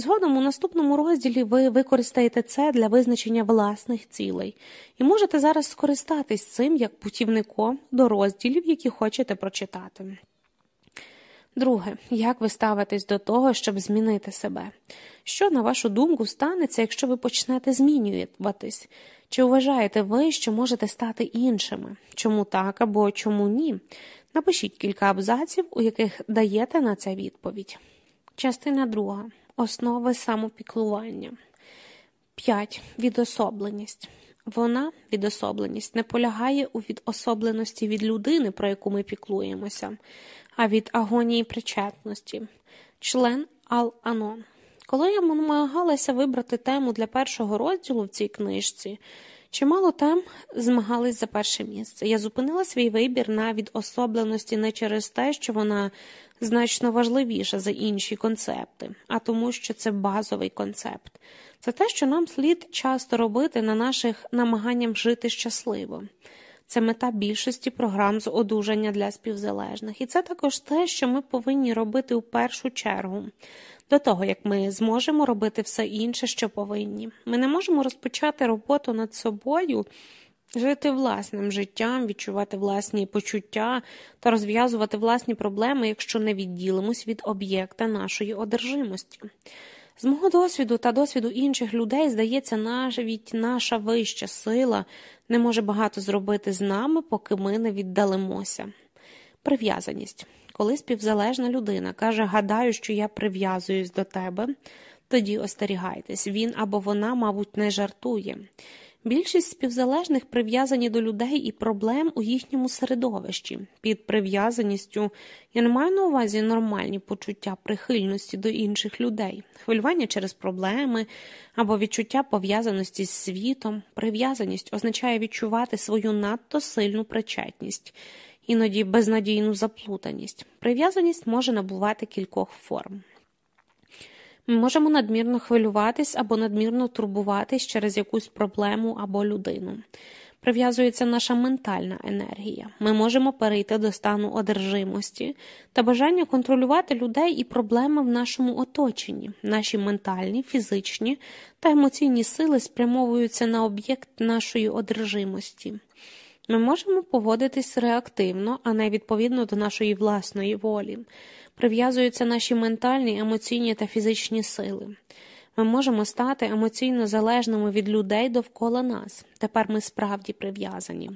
Згодом у наступному розділі ви використаєте це для визначення власних цілей і можете зараз скористатись цим як путівником до розділів, які хочете прочитати. Друге, як ви ставитесь до того, щоб змінити себе? Що, на вашу думку, станеться, якщо ви почнете змінюватись? Чи вважаєте ви, що можете стати іншими? Чому так або чому ні? Напишіть кілька абзаців, у яких даєте на це відповідь. Частина друга. Основи самопіклування. 5. Відособленість. Вона, відособленість, не полягає у відособленості від людини, про яку ми піклуємося, а від агонії причетності. Член Ал-Анон. Коли я намагалася вибрати тему для першого розділу в цій книжці, чимало тем змагались за перше місце. Я зупинила свій вибір на відособленості не через те, що вона значно важливіша за інші концепти, а тому, що це базовий концепт. Це те, що нам слід часто робити на наших намаганнях жити щасливо. Це мета більшості програм з одужання для співзалежних, і це також те, що ми повинні робити у першу чергу. До того як ми зможемо робити все інше, що повинні. Ми не можемо розпочати роботу над собою, жити власним життям, відчувати власні почуття та розв'язувати власні проблеми, якщо не відділимось від об'єкта нашої одержимості. З мого досвіду та досвіду інших людей, здається, навіть наша вища сила не може багато зробити з нами, поки ми не віддалимося. Прив'язаність. Коли співзалежна людина каже, гадаю, що я прив'язуюсь до тебе, тоді остерігайтесь, він або вона, мабуть, не жартує. Більшість співзалежних прив'язані до людей і проблем у їхньому середовищі. Під прив'язаністю я не маю на увазі нормальні почуття прихильності до інших людей, хвилювання через проблеми або відчуття пов'язаності з світом. Прив'язаність означає відчувати свою надто сильну причетність, іноді безнадійну заплутаність. Прив'язаність може набувати кількох форм. Ми можемо надмірно хвилюватись або надмірно турбуватись через якусь проблему або людину. Прив'язується наша ментальна енергія. Ми можемо перейти до стану одержимості та бажання контролювати людей і проблеми в нашому оточенні. Наші ментальні, фізичні та емоційні сили спрямовуються на об'єкт нашої одержимості. Ми можемо поводитись реактивно, а не відповідно до нашої власної волі прив'язуються наші ментальні, емоційні та фізичні сили. Ми можемо стати емоційно залежними від людей довкола нас. Тепер ми справді прив'язані.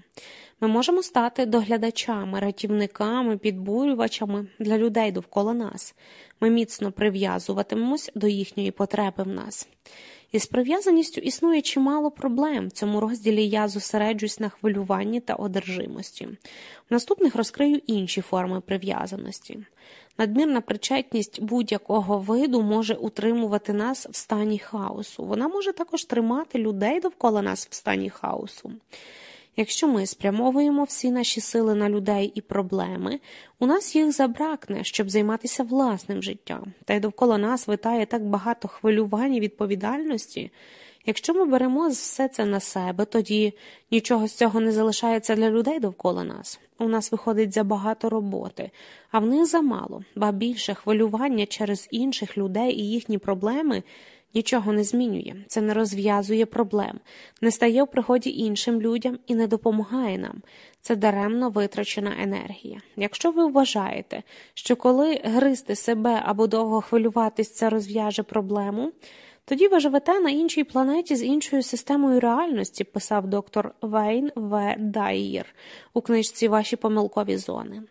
Ми можемо стати доглядачами, рятівниками, підбурювачами для людей довкола нас. Ми міцно прив'язуватимемось до їхньої потреби в нас. Із прив'язаністю існує чимало проблем. В цьому розділі я зосереджусь на хвилюванні та одержимості. В наступних розкрию інші форми прив'язаності. Надмірна причетність будь-якого виду може утримувати нас в стані хаосу. Вона може також тримати людей довкола нас в стані хаосу. Якщо ми спрямовуємо всі наші сили на людей і проблеми, у нас їх забракне, щоб займатися власним життям, та й довкола нас витає так багато хвилювань і відповідальності. Якщо ми беремо все це на себе, тоді нічого з цього не залишається для людей довкола нас. У нас виходить забагато роботи, а в них замало, ба більше хвилювання через інших людей і їхні проблеми нічого не змінює, це не розв'язує проблем, не стає в пригоді іншим людям і не допомагає нам. Це даремно витрачена енергія. Якщо ви вважаєте, що коли гризти себе або довго хвилюватись, це розв'яже проблему. Тоді ви живете на іншій планеті з іншою системою реальності, писав доктор Вейн В. Дайєр у книжці Ваші помилкові зони.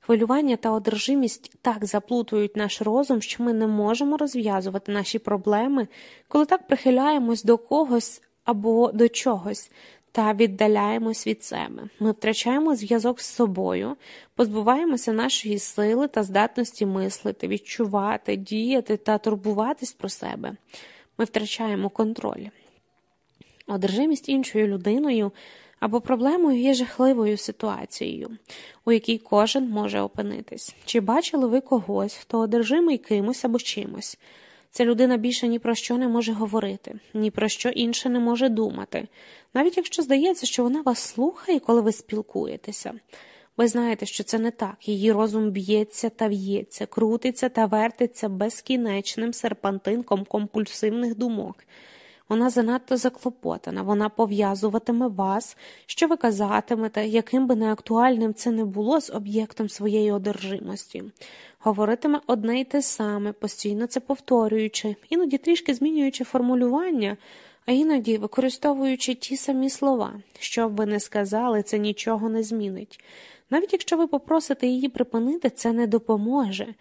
Хвилювання та одержимість так заплутують наш розум, що ми не можемо розв'язувати наші проблеми, коли так прихиляємось до когось або до чогось та віддаляємось від себе. Ми втрачаємо зв'язок з собою, позбуваємося нашої сили та здатності мислити, відчувати, діяти та турбуватись про себе. Ми втрачаємо контроль. Одержимість іншою людиною або проблемою є жахливою ситуацією, у якій кожен може опинитись. Чи бачили ви когось, хто одержимий кимось або чимось? Ця людина більше ні про що не може говорити, ні про що інше не може думати, навіть якщо здається, що вона вас слухає, коли ви спілкуєтеся. Ви знаєте, що це не так. Її розум б'ється та в'ється, крутиться та вертиться безкінечним серпантинком компульсивних думок. Вона занадто заклопотана, вона пов'язуватиме вас, що ви казатимете, яким би неактуальним це не було з об'єктом своєї одержимості. Говоритиме одне й те саме, постійно це повторюючи, іноді трішки змінюючи формулювання, а іноді використовуючи ті самі слова. Що б ви не сказали, це нічого не змінить. Навіть якщо ви попросите її припинити, це не допоможе.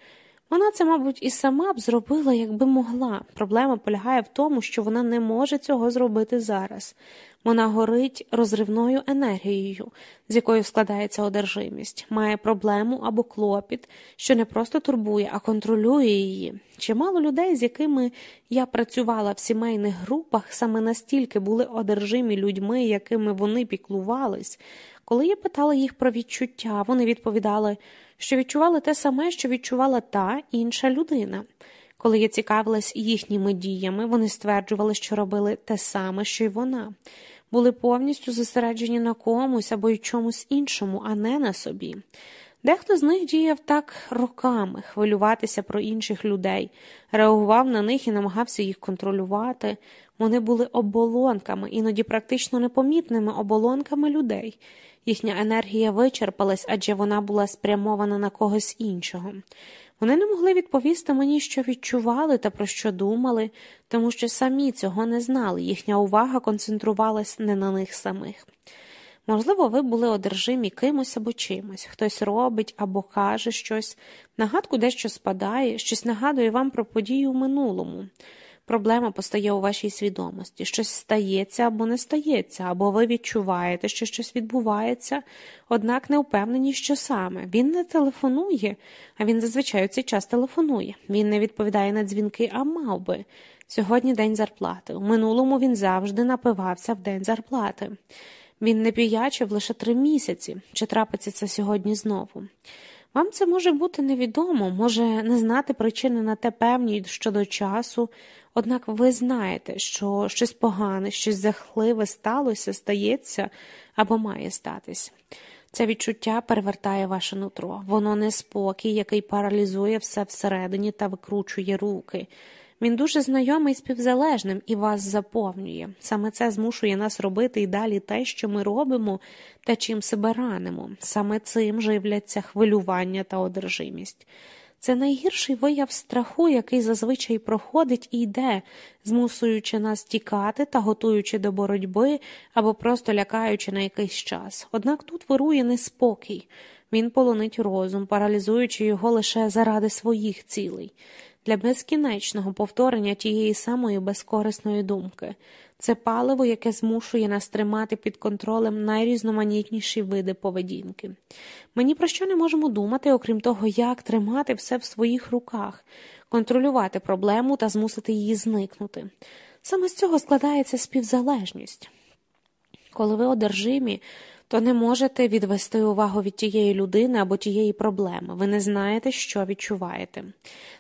Вона це, мабуть, і сама б зробила, якби могла. Проблема полягає в тому, що вона не може цього зробити зараз. Вона горить розривною енергією, з якою складається одержимість, має проблему або клопіт, що не просто турбує, а контролює її. Чимало людей, з якими я працювала в сімейних групах, саме настільки були одержимі людьми, якими вони піклувались. Коли я питала їх про відчуття, вони відповідали що відчували те саме, що відчувала та інша людина. Коли я цікавилась їхніми діями, вони стверджували, що робили те саме, що й вона, були повністю зосереджені на комусь або й чомусь іншому, а не на собі. Дехто з них діяв так роками, хвилюватися про інших людей, реагував на них і намагався їх контролювати. Вони були оболонками, іноді практично непомітними оболонками людей. Їхня енергія вичерпалась, адже вона була спрямована на когось іншого. Вони не могли відповісти мені, що відчували та про що думали, тому що самі цього не знали, їхня увага концентрувалась не на них самих. Можливо, ви були одержимі кимось або чимось, хтось робить або каже щось, нагадку дещо спадає, щось нагадує вам про події у минулому. Проблема постає у вашій свідомості. Щось стається або не стається, або ви відчуваєте, що щось відбувається, однак не впевнені, що саме. Він не телефонує, а він зазвичай у цей час телефонує. Він не відповідає на дзвінки, а мав би. Сьогодні день зарплати. У минулому він завжди напивався в день зарплати. Він не піячив лише три місяці, чи трапиться це сьогодні знову. Вам це може бути невідомо, може не знати причини на те певні щодо часу, однак ви знаєте, що щось погане, щось захливе сталося, стається або має статись. Це відчуття перевертає ваше нутро, воно не спокій, який паралізує все всередині та викручує руки. Він дуже знайомий співзалежним і вас заповнює. Саме це змушує нас робити і далі те, що ми робимо та чим себе ранимо. Саме цим живляться хвилювання та одержимість. Це найгірший вияв страху, який зазвичай проходить і йде, змусуючи нас тікати та готуючи до боротьби або просто лякаючи на якийсь час. Однак тут вирує неспокій. Він полонить розум, паралізуючи його лише заради своїх цілей для безкінечного повторення тієї самої безкорисної думки. Це паливо, яке змушує нас тримати під контролем найрізноманітніші види поведінки. Ми ні про що не можемо думати, окрім того, як тримати все в своїх руках, контролювати проблему та змусити її зникнути. Саме з цього складається співзалежність. Коли ви одержимі, то не можете відвести увагу від тієї людини або тієї проблеми. Ви не знаєте, що відчуваєте,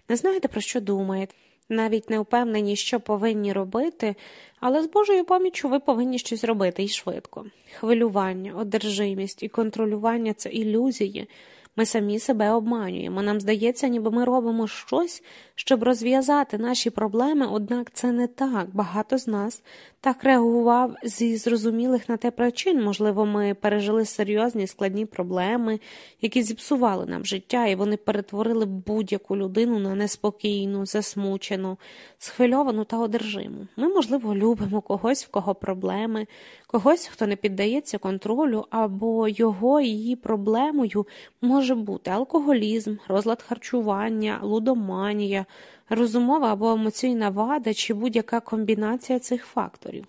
не знаєте, про що думаєте, навіть не впевнені, що повинні робити, але з Божою поміччю ви повинні щось робити і швидко. Хвилювання, одержимість і контролювання це ілюзії. Ми самі себе обманюємо. Нам здається, ніби ми робимо щось, щоб розв'язати наші проблеми, однак це не так. Багато з нас так реагував зі зрозумілих на те причин. Можливо, ми пережили серйозні складні проблеми, які зіпсували нам життя, і вони перетворили будь-яку людину на неспокійну, засмучену, схвильовану та одержиму. Ми, можливо, любимо когось, в кого проблеми, когось, хто не піддається контролю, або його її проблемою може бути алкоголізм, розлад харчування, лудоманія розумова або емоційна вада чи будь-яка комбінація цих факторів.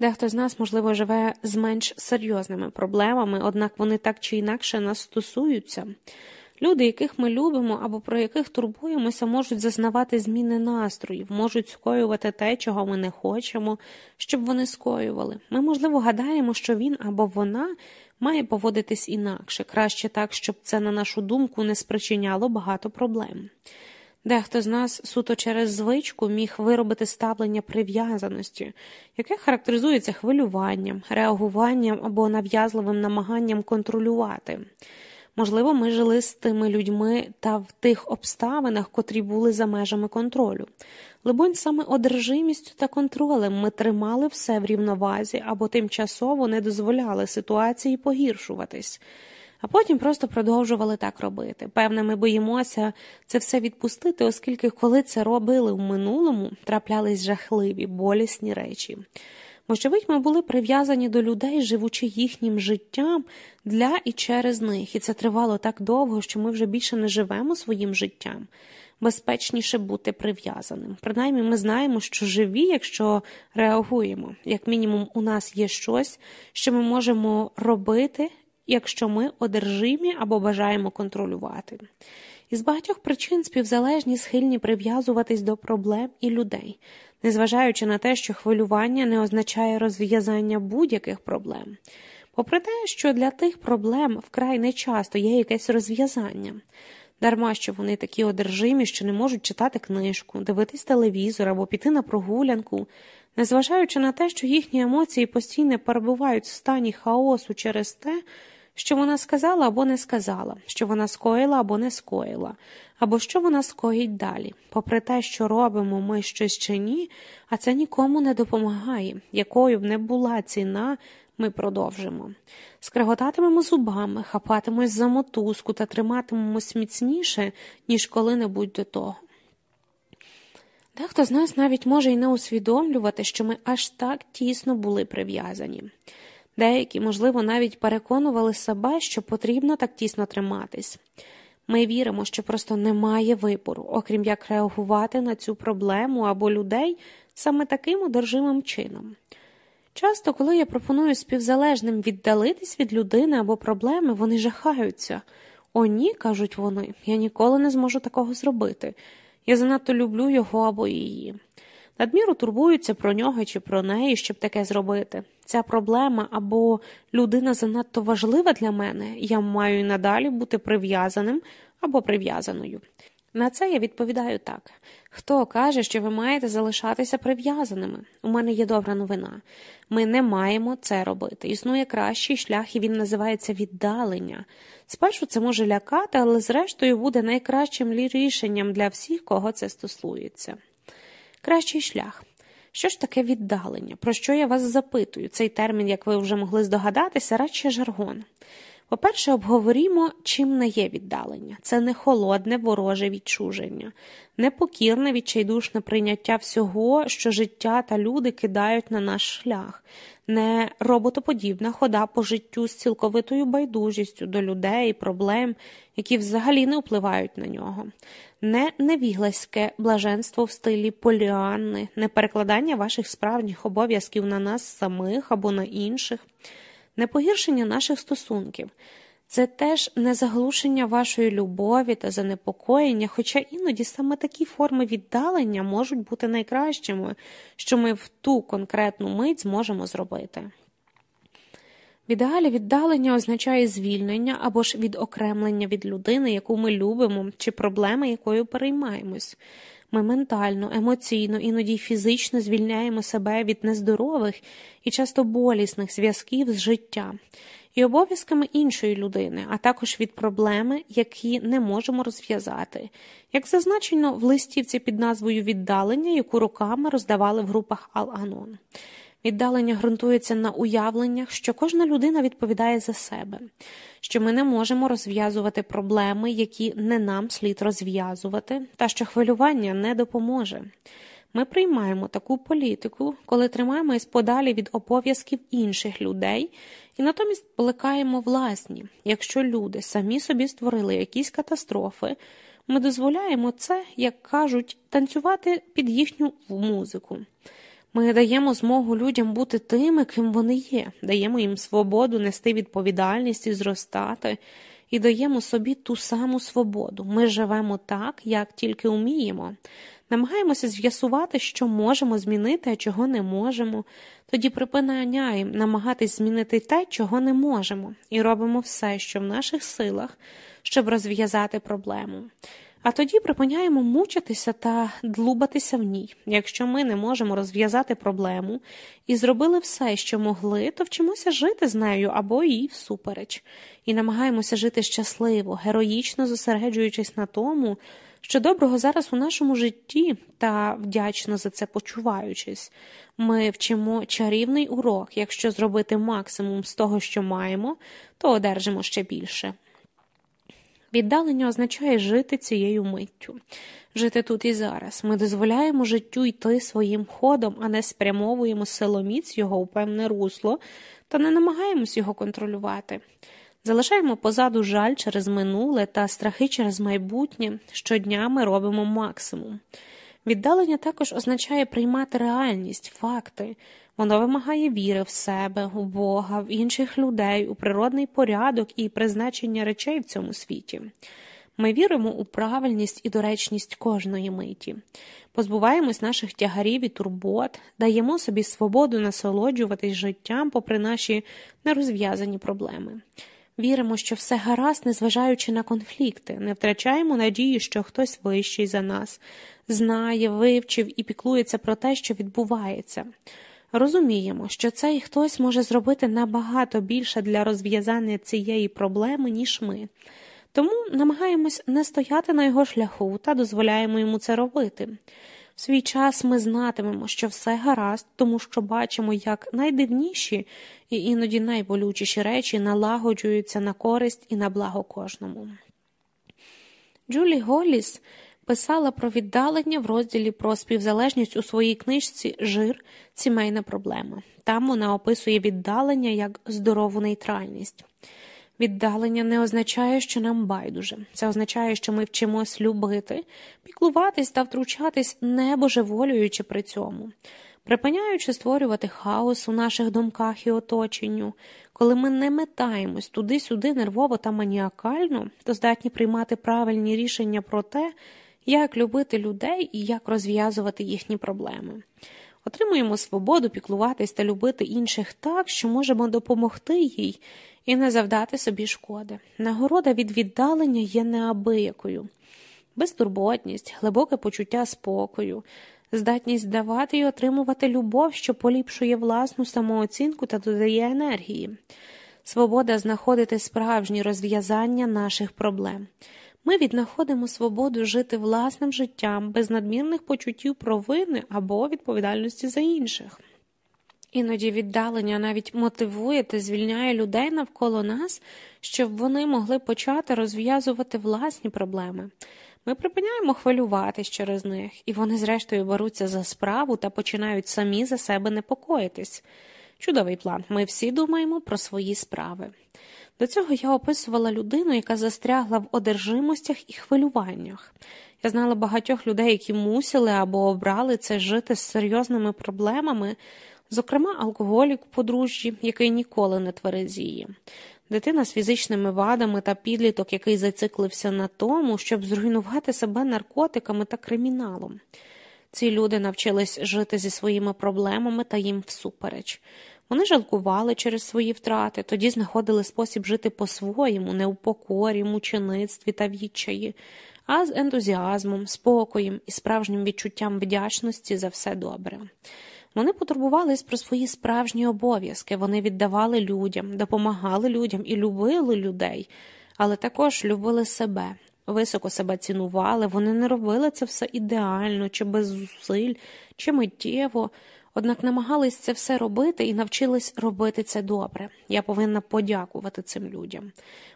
Дехто з нас, можливо, живе з менш серйозними проблемами, однак вони так чи інакше нас стосуються. Люди, яких ми любимо або про яких турбуємося, можуть зазнавати зміни настроїв, можуть скоювати те, чого ми не хочемо, щоб вони скоювали. Ми, можливо, гадаємо, що він або вона має поводитись інакше, краще так, щоб це, на нашу думку, не спричиняло багато проблем. Дехто з нас суто через звичку міг виробити ставлення прив'язаності, яке характеризується хвилюванням, реагуванням або нав'язливим намаганням контролювати. Можливо, ми жили з тими людьми та в тих обставинах, котрі були за межами контролю. Либонь, саме одержимістю та контролем ми тримали все в рівновазі або тимчасово не дозволяли ситуації погіршуватись а потім просто продовжували так робити. Певне, ми боїмося це все відпустити, оскільки, коли це робили в минулому, траплялись жахливі, болісні речі. Вочевидь, ми були прив'язані до людей, живучи їхнім життям для і через них, і це тривало так довго, що ми вже більше не живемо своїм життям. Безпечніше бути прив'язаним. Принаймні, ми знаємо, що живі, якщо реагуємо. Як мінімум, у нас є щось, що ми можемо робити якщо ми одержимі або бажаємо контролювати. Із багатьох причин співзалежні схильні прив'язуватись до проблем і людей, незважаючи на те, що хвилювання не означає розв'язання будь-яких проблем. Попри те, що для тих проблем вкрай нечасто є якесь розв'язання, дарма що вони такі одержимі, що не можуть читати книжку, дивитись телевізор або піти на прогулянку, незважаючи на те, що їхні емоції постійно перебувають в стані хаосу через те, що вона сказала або не сказала, що вона скоїла або не скоїла, або що вона скоїть далі, попри те, що робимо ми щось чи ні, а це нікому не допомагає, якою б не була ціна. Ми продовжимо. Скреготатимемо зубами, хапатимось за мотузку та триматимемось міцніше, ніж коли-небудь до того. Дехто з нас навіть може й не усвідомлювати, що ми аж так тісно були прив'язані. Деякі, можливо, навіть переконували себе, що потрібно так тісно триматись. Ми віримо, що просто немає вибору, окрім як реагувати на цю проблему або людей саме таким одержимим чином. Часто, коли я пропоную співзалежним віддалитись від людини або проблеми, вони жахаються. О, ні, кажуть вони, я ніколи не зможу такого зробити. Я занадто люблю його або її надміру турбуються про нього чи про неї, щоб таке зробити. Ця проблема або людина занадто важлива для мене, я маю і надалі бути прив'язаним або прив'язаною. На це я відповідаю так хто каже, що ви маєте залишатися прив'язаними? У мене є добра новина. Ми не маємо це робити. Існує кращий шлях, і він називається віддалення. Спершу це може лякати, але зрештою буде найкращим рішенням для всіх, кого це стосується. Кращий шлях. Що ж таке віддалення? Про що я вас запитую? Цей термін, як ви вже могли здогадатися, радше жаргон. По-перше, обговорімо, чим не є віддалення. Це не холодне, вороже відчуження, непокірне, відчайдушне прийняття всього, що життя та люди кидають на наш шлях, не роботоподібна хода по життю з цілковитою байдужістю до людей, проблем, які взагалі не впливають на нього, не невіглаське блаженство в стилі поліанни, не перекладання ваших справжніх обов'язків на нас самих або на інших, не погіршення наших стосунків. Це теж не заглушення вашої любові та занепокоєння, хоча іноді саме такі форми віддалення можуть бути найкращими, що ми в ту конкретну мить зможемо зробити. В ідеалі віддалення означає звільнення або ж відокремлення від людини, яку ми любимо, чи проблеми, якою переймаємось. Ми ментально, емоційно, іноді фізично звільняємо себе від нездорових і часто болісних зв'язків з життя і обов'язками іншої людини, а також від проблеми, які не можемо розв'язати, як зазначено в листівці під назвою Віддалення, яку роками роздавали в групах Ал-Анон. Віддалення ґрунтується на уявленнях, що кожна людина відповідає за себе, що ми не можемо розв'язувати проблеми, які не нам слід розв'язувати, та що хвилювання не допоможе. Ми приймаємо таку політику, коли тримаємось подалі від обов'язків інших людей і натомість плекаємо власні. Якщо люди самі собі створили якісь катастрофи, ми дозволяємо це, як кажуть, танцювати під їхню музику. Ми даємо змогу людям бути тими, ким вони є, даємо їм свободу нести відповідальність і зростати, і даємо собі ту саму свободу. Ми живемо так, як тільки вміємо. Намагаємося з'ясувати, що можемо змінити, а чого не можемо. Тоді припиняємо намагатись змінити те, чого не можемо, і робимо все, що в наших силах, щоб розв'язати проблему. А тоді припиняємо мучитися та длубатися в ній. Якщо ми не можемо розв'язати проблему і зробили все, що могли, то вчимося жити з нею або їй всупереч, і намагаємося жити щасливо, героїчно зосереджуючись на тому, що доброго зараз у нашому житті та вдячно за це почуваючись. Ми вчимо чарівний урок, якщо зробити максимум з того, що маємо, то одержимо ще більше. Віддалення означає жити цією миттю, жити тут і зараз. Ми дозволяємо життю йти своїм ходом, а не спрямовуємо силоміць його у певне русло та не намагаємось його контролювати. Залишаємо позаду жаль через минуле та страхи через майбутнє. Щодня ми робимо максимум. Віддалення також означає приймати реальність, факти. Воно вимагає віри в себе, у Бога, в інших людей, у природний порядок і призначення речей в цьому світі. Ми віримо у правильність і доречність кожної миті, позбуваємось наших тягарів і турбот, даємо собі свободу насолоджуватись життям попри наші нерозв'язані проблеми. Віримо, що все гаразд, незважаючи на конфлікти, не втрачаємо надії, що хтось вищий за нас, знає, вивчив і піклується про те, що відбувається. Розуміємо, що цей хтось може зробити набагато більше для розв'язання цієї проблеми, ніж ми. Тому намагаємось не стояти на його шляху та дозволяємо йому це робити. В свій час ми знатимемо, що все гаразд, тому що бачимо, як найдивніші і іноді найболючіші речі налагоджуються на користь і на благо кожному. Джулі Голліс писала про віддалення в розділі про співзалежність у своїй книжці Жир сімейна проблема. Там вона описує віддалення як здорову нейтральність. Віддалення не означає, що нам байдуже. Це означає, що ми вчимось любити, піклуватись та втручатись, не божеволюючи при цьому, припиняючи створювати хаос у наших думках і оточенню, коли ми не метаємось туди-сюди нервово та маніакально, то здатні приймати правильні рішення про те, як любити людей і як розв'язувати їхні проблеми. Отримуємо свободу піклуватись та любити інших так, що можемо допомогти їй і не завдати собі шкоди. Нагорода від віддалення є неабиякою, безтурботність, глибоке почуття спокою, здатність давати і отримувати любов, що поліпшує власну самооцінку та додає енергії, свобода знаходити справжні розв'язання наших проблем. Ми віднаходимо свободу жити власним життям без надмірних почуттів провини або відповідальності за інших. Іноді віддалення навіть мотивує та звільняє людей навколо нас, щоб вони могли почати розв'язувати власні проблеми. Ми припиняємо хвилюватись через них, і вони, зрештою, беруться за справу та починають самі за себе непокоїтись. Чудовий план. Ми всі думаємо про свої справи. До цього я описувала людину, яка застрягла в одержимостях і хвилюваннях. Я знала багатьох людей, які мусили або обрали це жити з серйозними проблемами, зокрема, алкоголік подружжі, який ніколи не тверезіє, дитина з фізичними вадами та підліток, який зациклився на тому, щоб зруйнувати себе наркотиками та криміналом. Ці люди навчились жити зі своїми проблемами та їм всупереч. Вони жалкували через свої втрати, тоді знаходили спосіб жити по-своєму, не у покорі, мучеництві та відчаї, а з ентузіазмом, спокоєм і справжнім відчуттям вдячності за все добре. Вони потурбувались про свої справжні обов'язки, вони віддавали людям, допомагали людям і любили людей, але також любили себе, високо себе цінували, вони не робили це все ідеально, чи без зусиль, чи миттєво однак намагались це все робити і навчились робити це добре. Я повинна подякувати цим людям.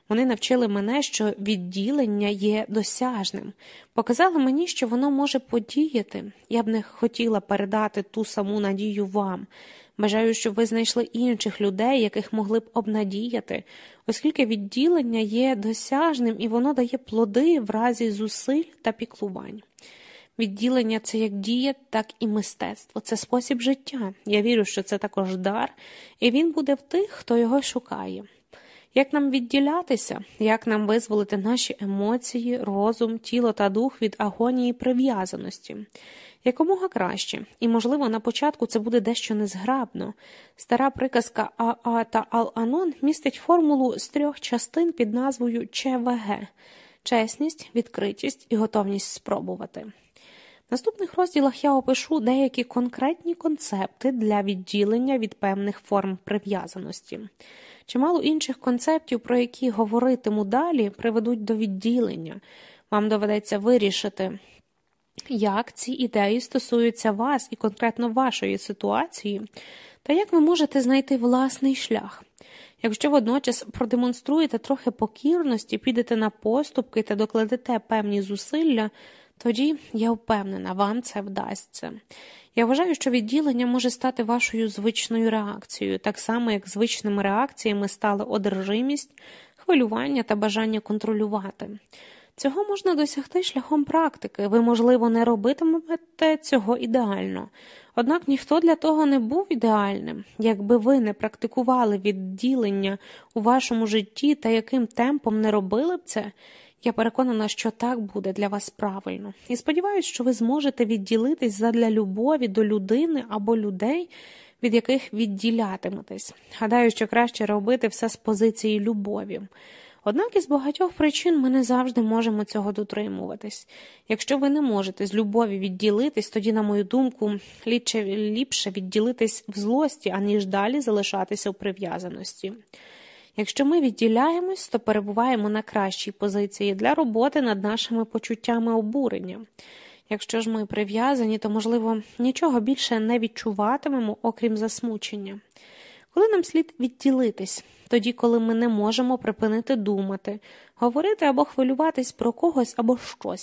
Вони навчили мене, що відділення є досяжним, показали мені, що воно може подіяти. Я б не хотіла передати ту саму надію вам. Бажаю, щоб ви знайшли інших людей, яких могли б обнадіяти, оскільки відділення є досяжним і воно дає плоди в разі зусиль та піклувань. Відділення це як дія, так і мистецтво, це спосіб життя. Я вірю, що це також дар, і він буде в тих, хто його шукає. Як нам відділятися, як нам визволити наші емоції, розум, тіло та дух від агонії прив'язаності? Якомога краще, і, можливо, на початку це буде дещо незграбно. Стара приказка Аа та Ал-Анон містить формулу з трьох частин під назвою ЧВГ чесність, відкритість і готовність спробувати. Наступних розділах я опишу деякі конкретні концепти для відділення від певних форм прив'язаності. Чимало інших концептів, про які говоритиму далі, приведуть до відділення. Вам доведеться вирішити, як ці ідеї стосуються вас і конкретно вашої ситуації, та як ви можете знайти власний шлях. Якщо водночас продемонструєте трохи покірності, підете на поступки та докладете певні зусилля, тоді я впевнена, вам це вдасться. Я вважаю, що відділення може стати вашою звичною реакцією, так само, як звичними реакціями стали одержимість, хвилювання та бажання контролювати. Цього можна досягти шляхом практики, ви, можливо, не робитимете цього ідеально. Однак ніхто для того не був ідеальним. Якби ви не практикували відділення у вашому житті та яким темпом не робили б це, я переконана, що так буде для вас правильно. І сподіваюся, що ви зможете відділитись задля любові до людини або людей, від яких відділятиметесь. Гадаю, що краще робити все з позиції любові. Однак із багатьох причин ми не завжди можемо цього дотримуватись. Якщо ви не можете з любові відділитись, тоді, на мою думку, ліпше, відділитись в злості, аніж далі залишатися у прив'язаності. Якщо ми відділяємось, то перебуваємо на кращій позиції для роботи над нашими почуттями обурення. Якщо ж ми прив'язані, то, можливо, нічого більше не відчуватимемо, окрім засмучення. Коли нам слід відділитись, тоді, коли ми не можемо припинити думати, говорити або хвилюватись про когось або щось.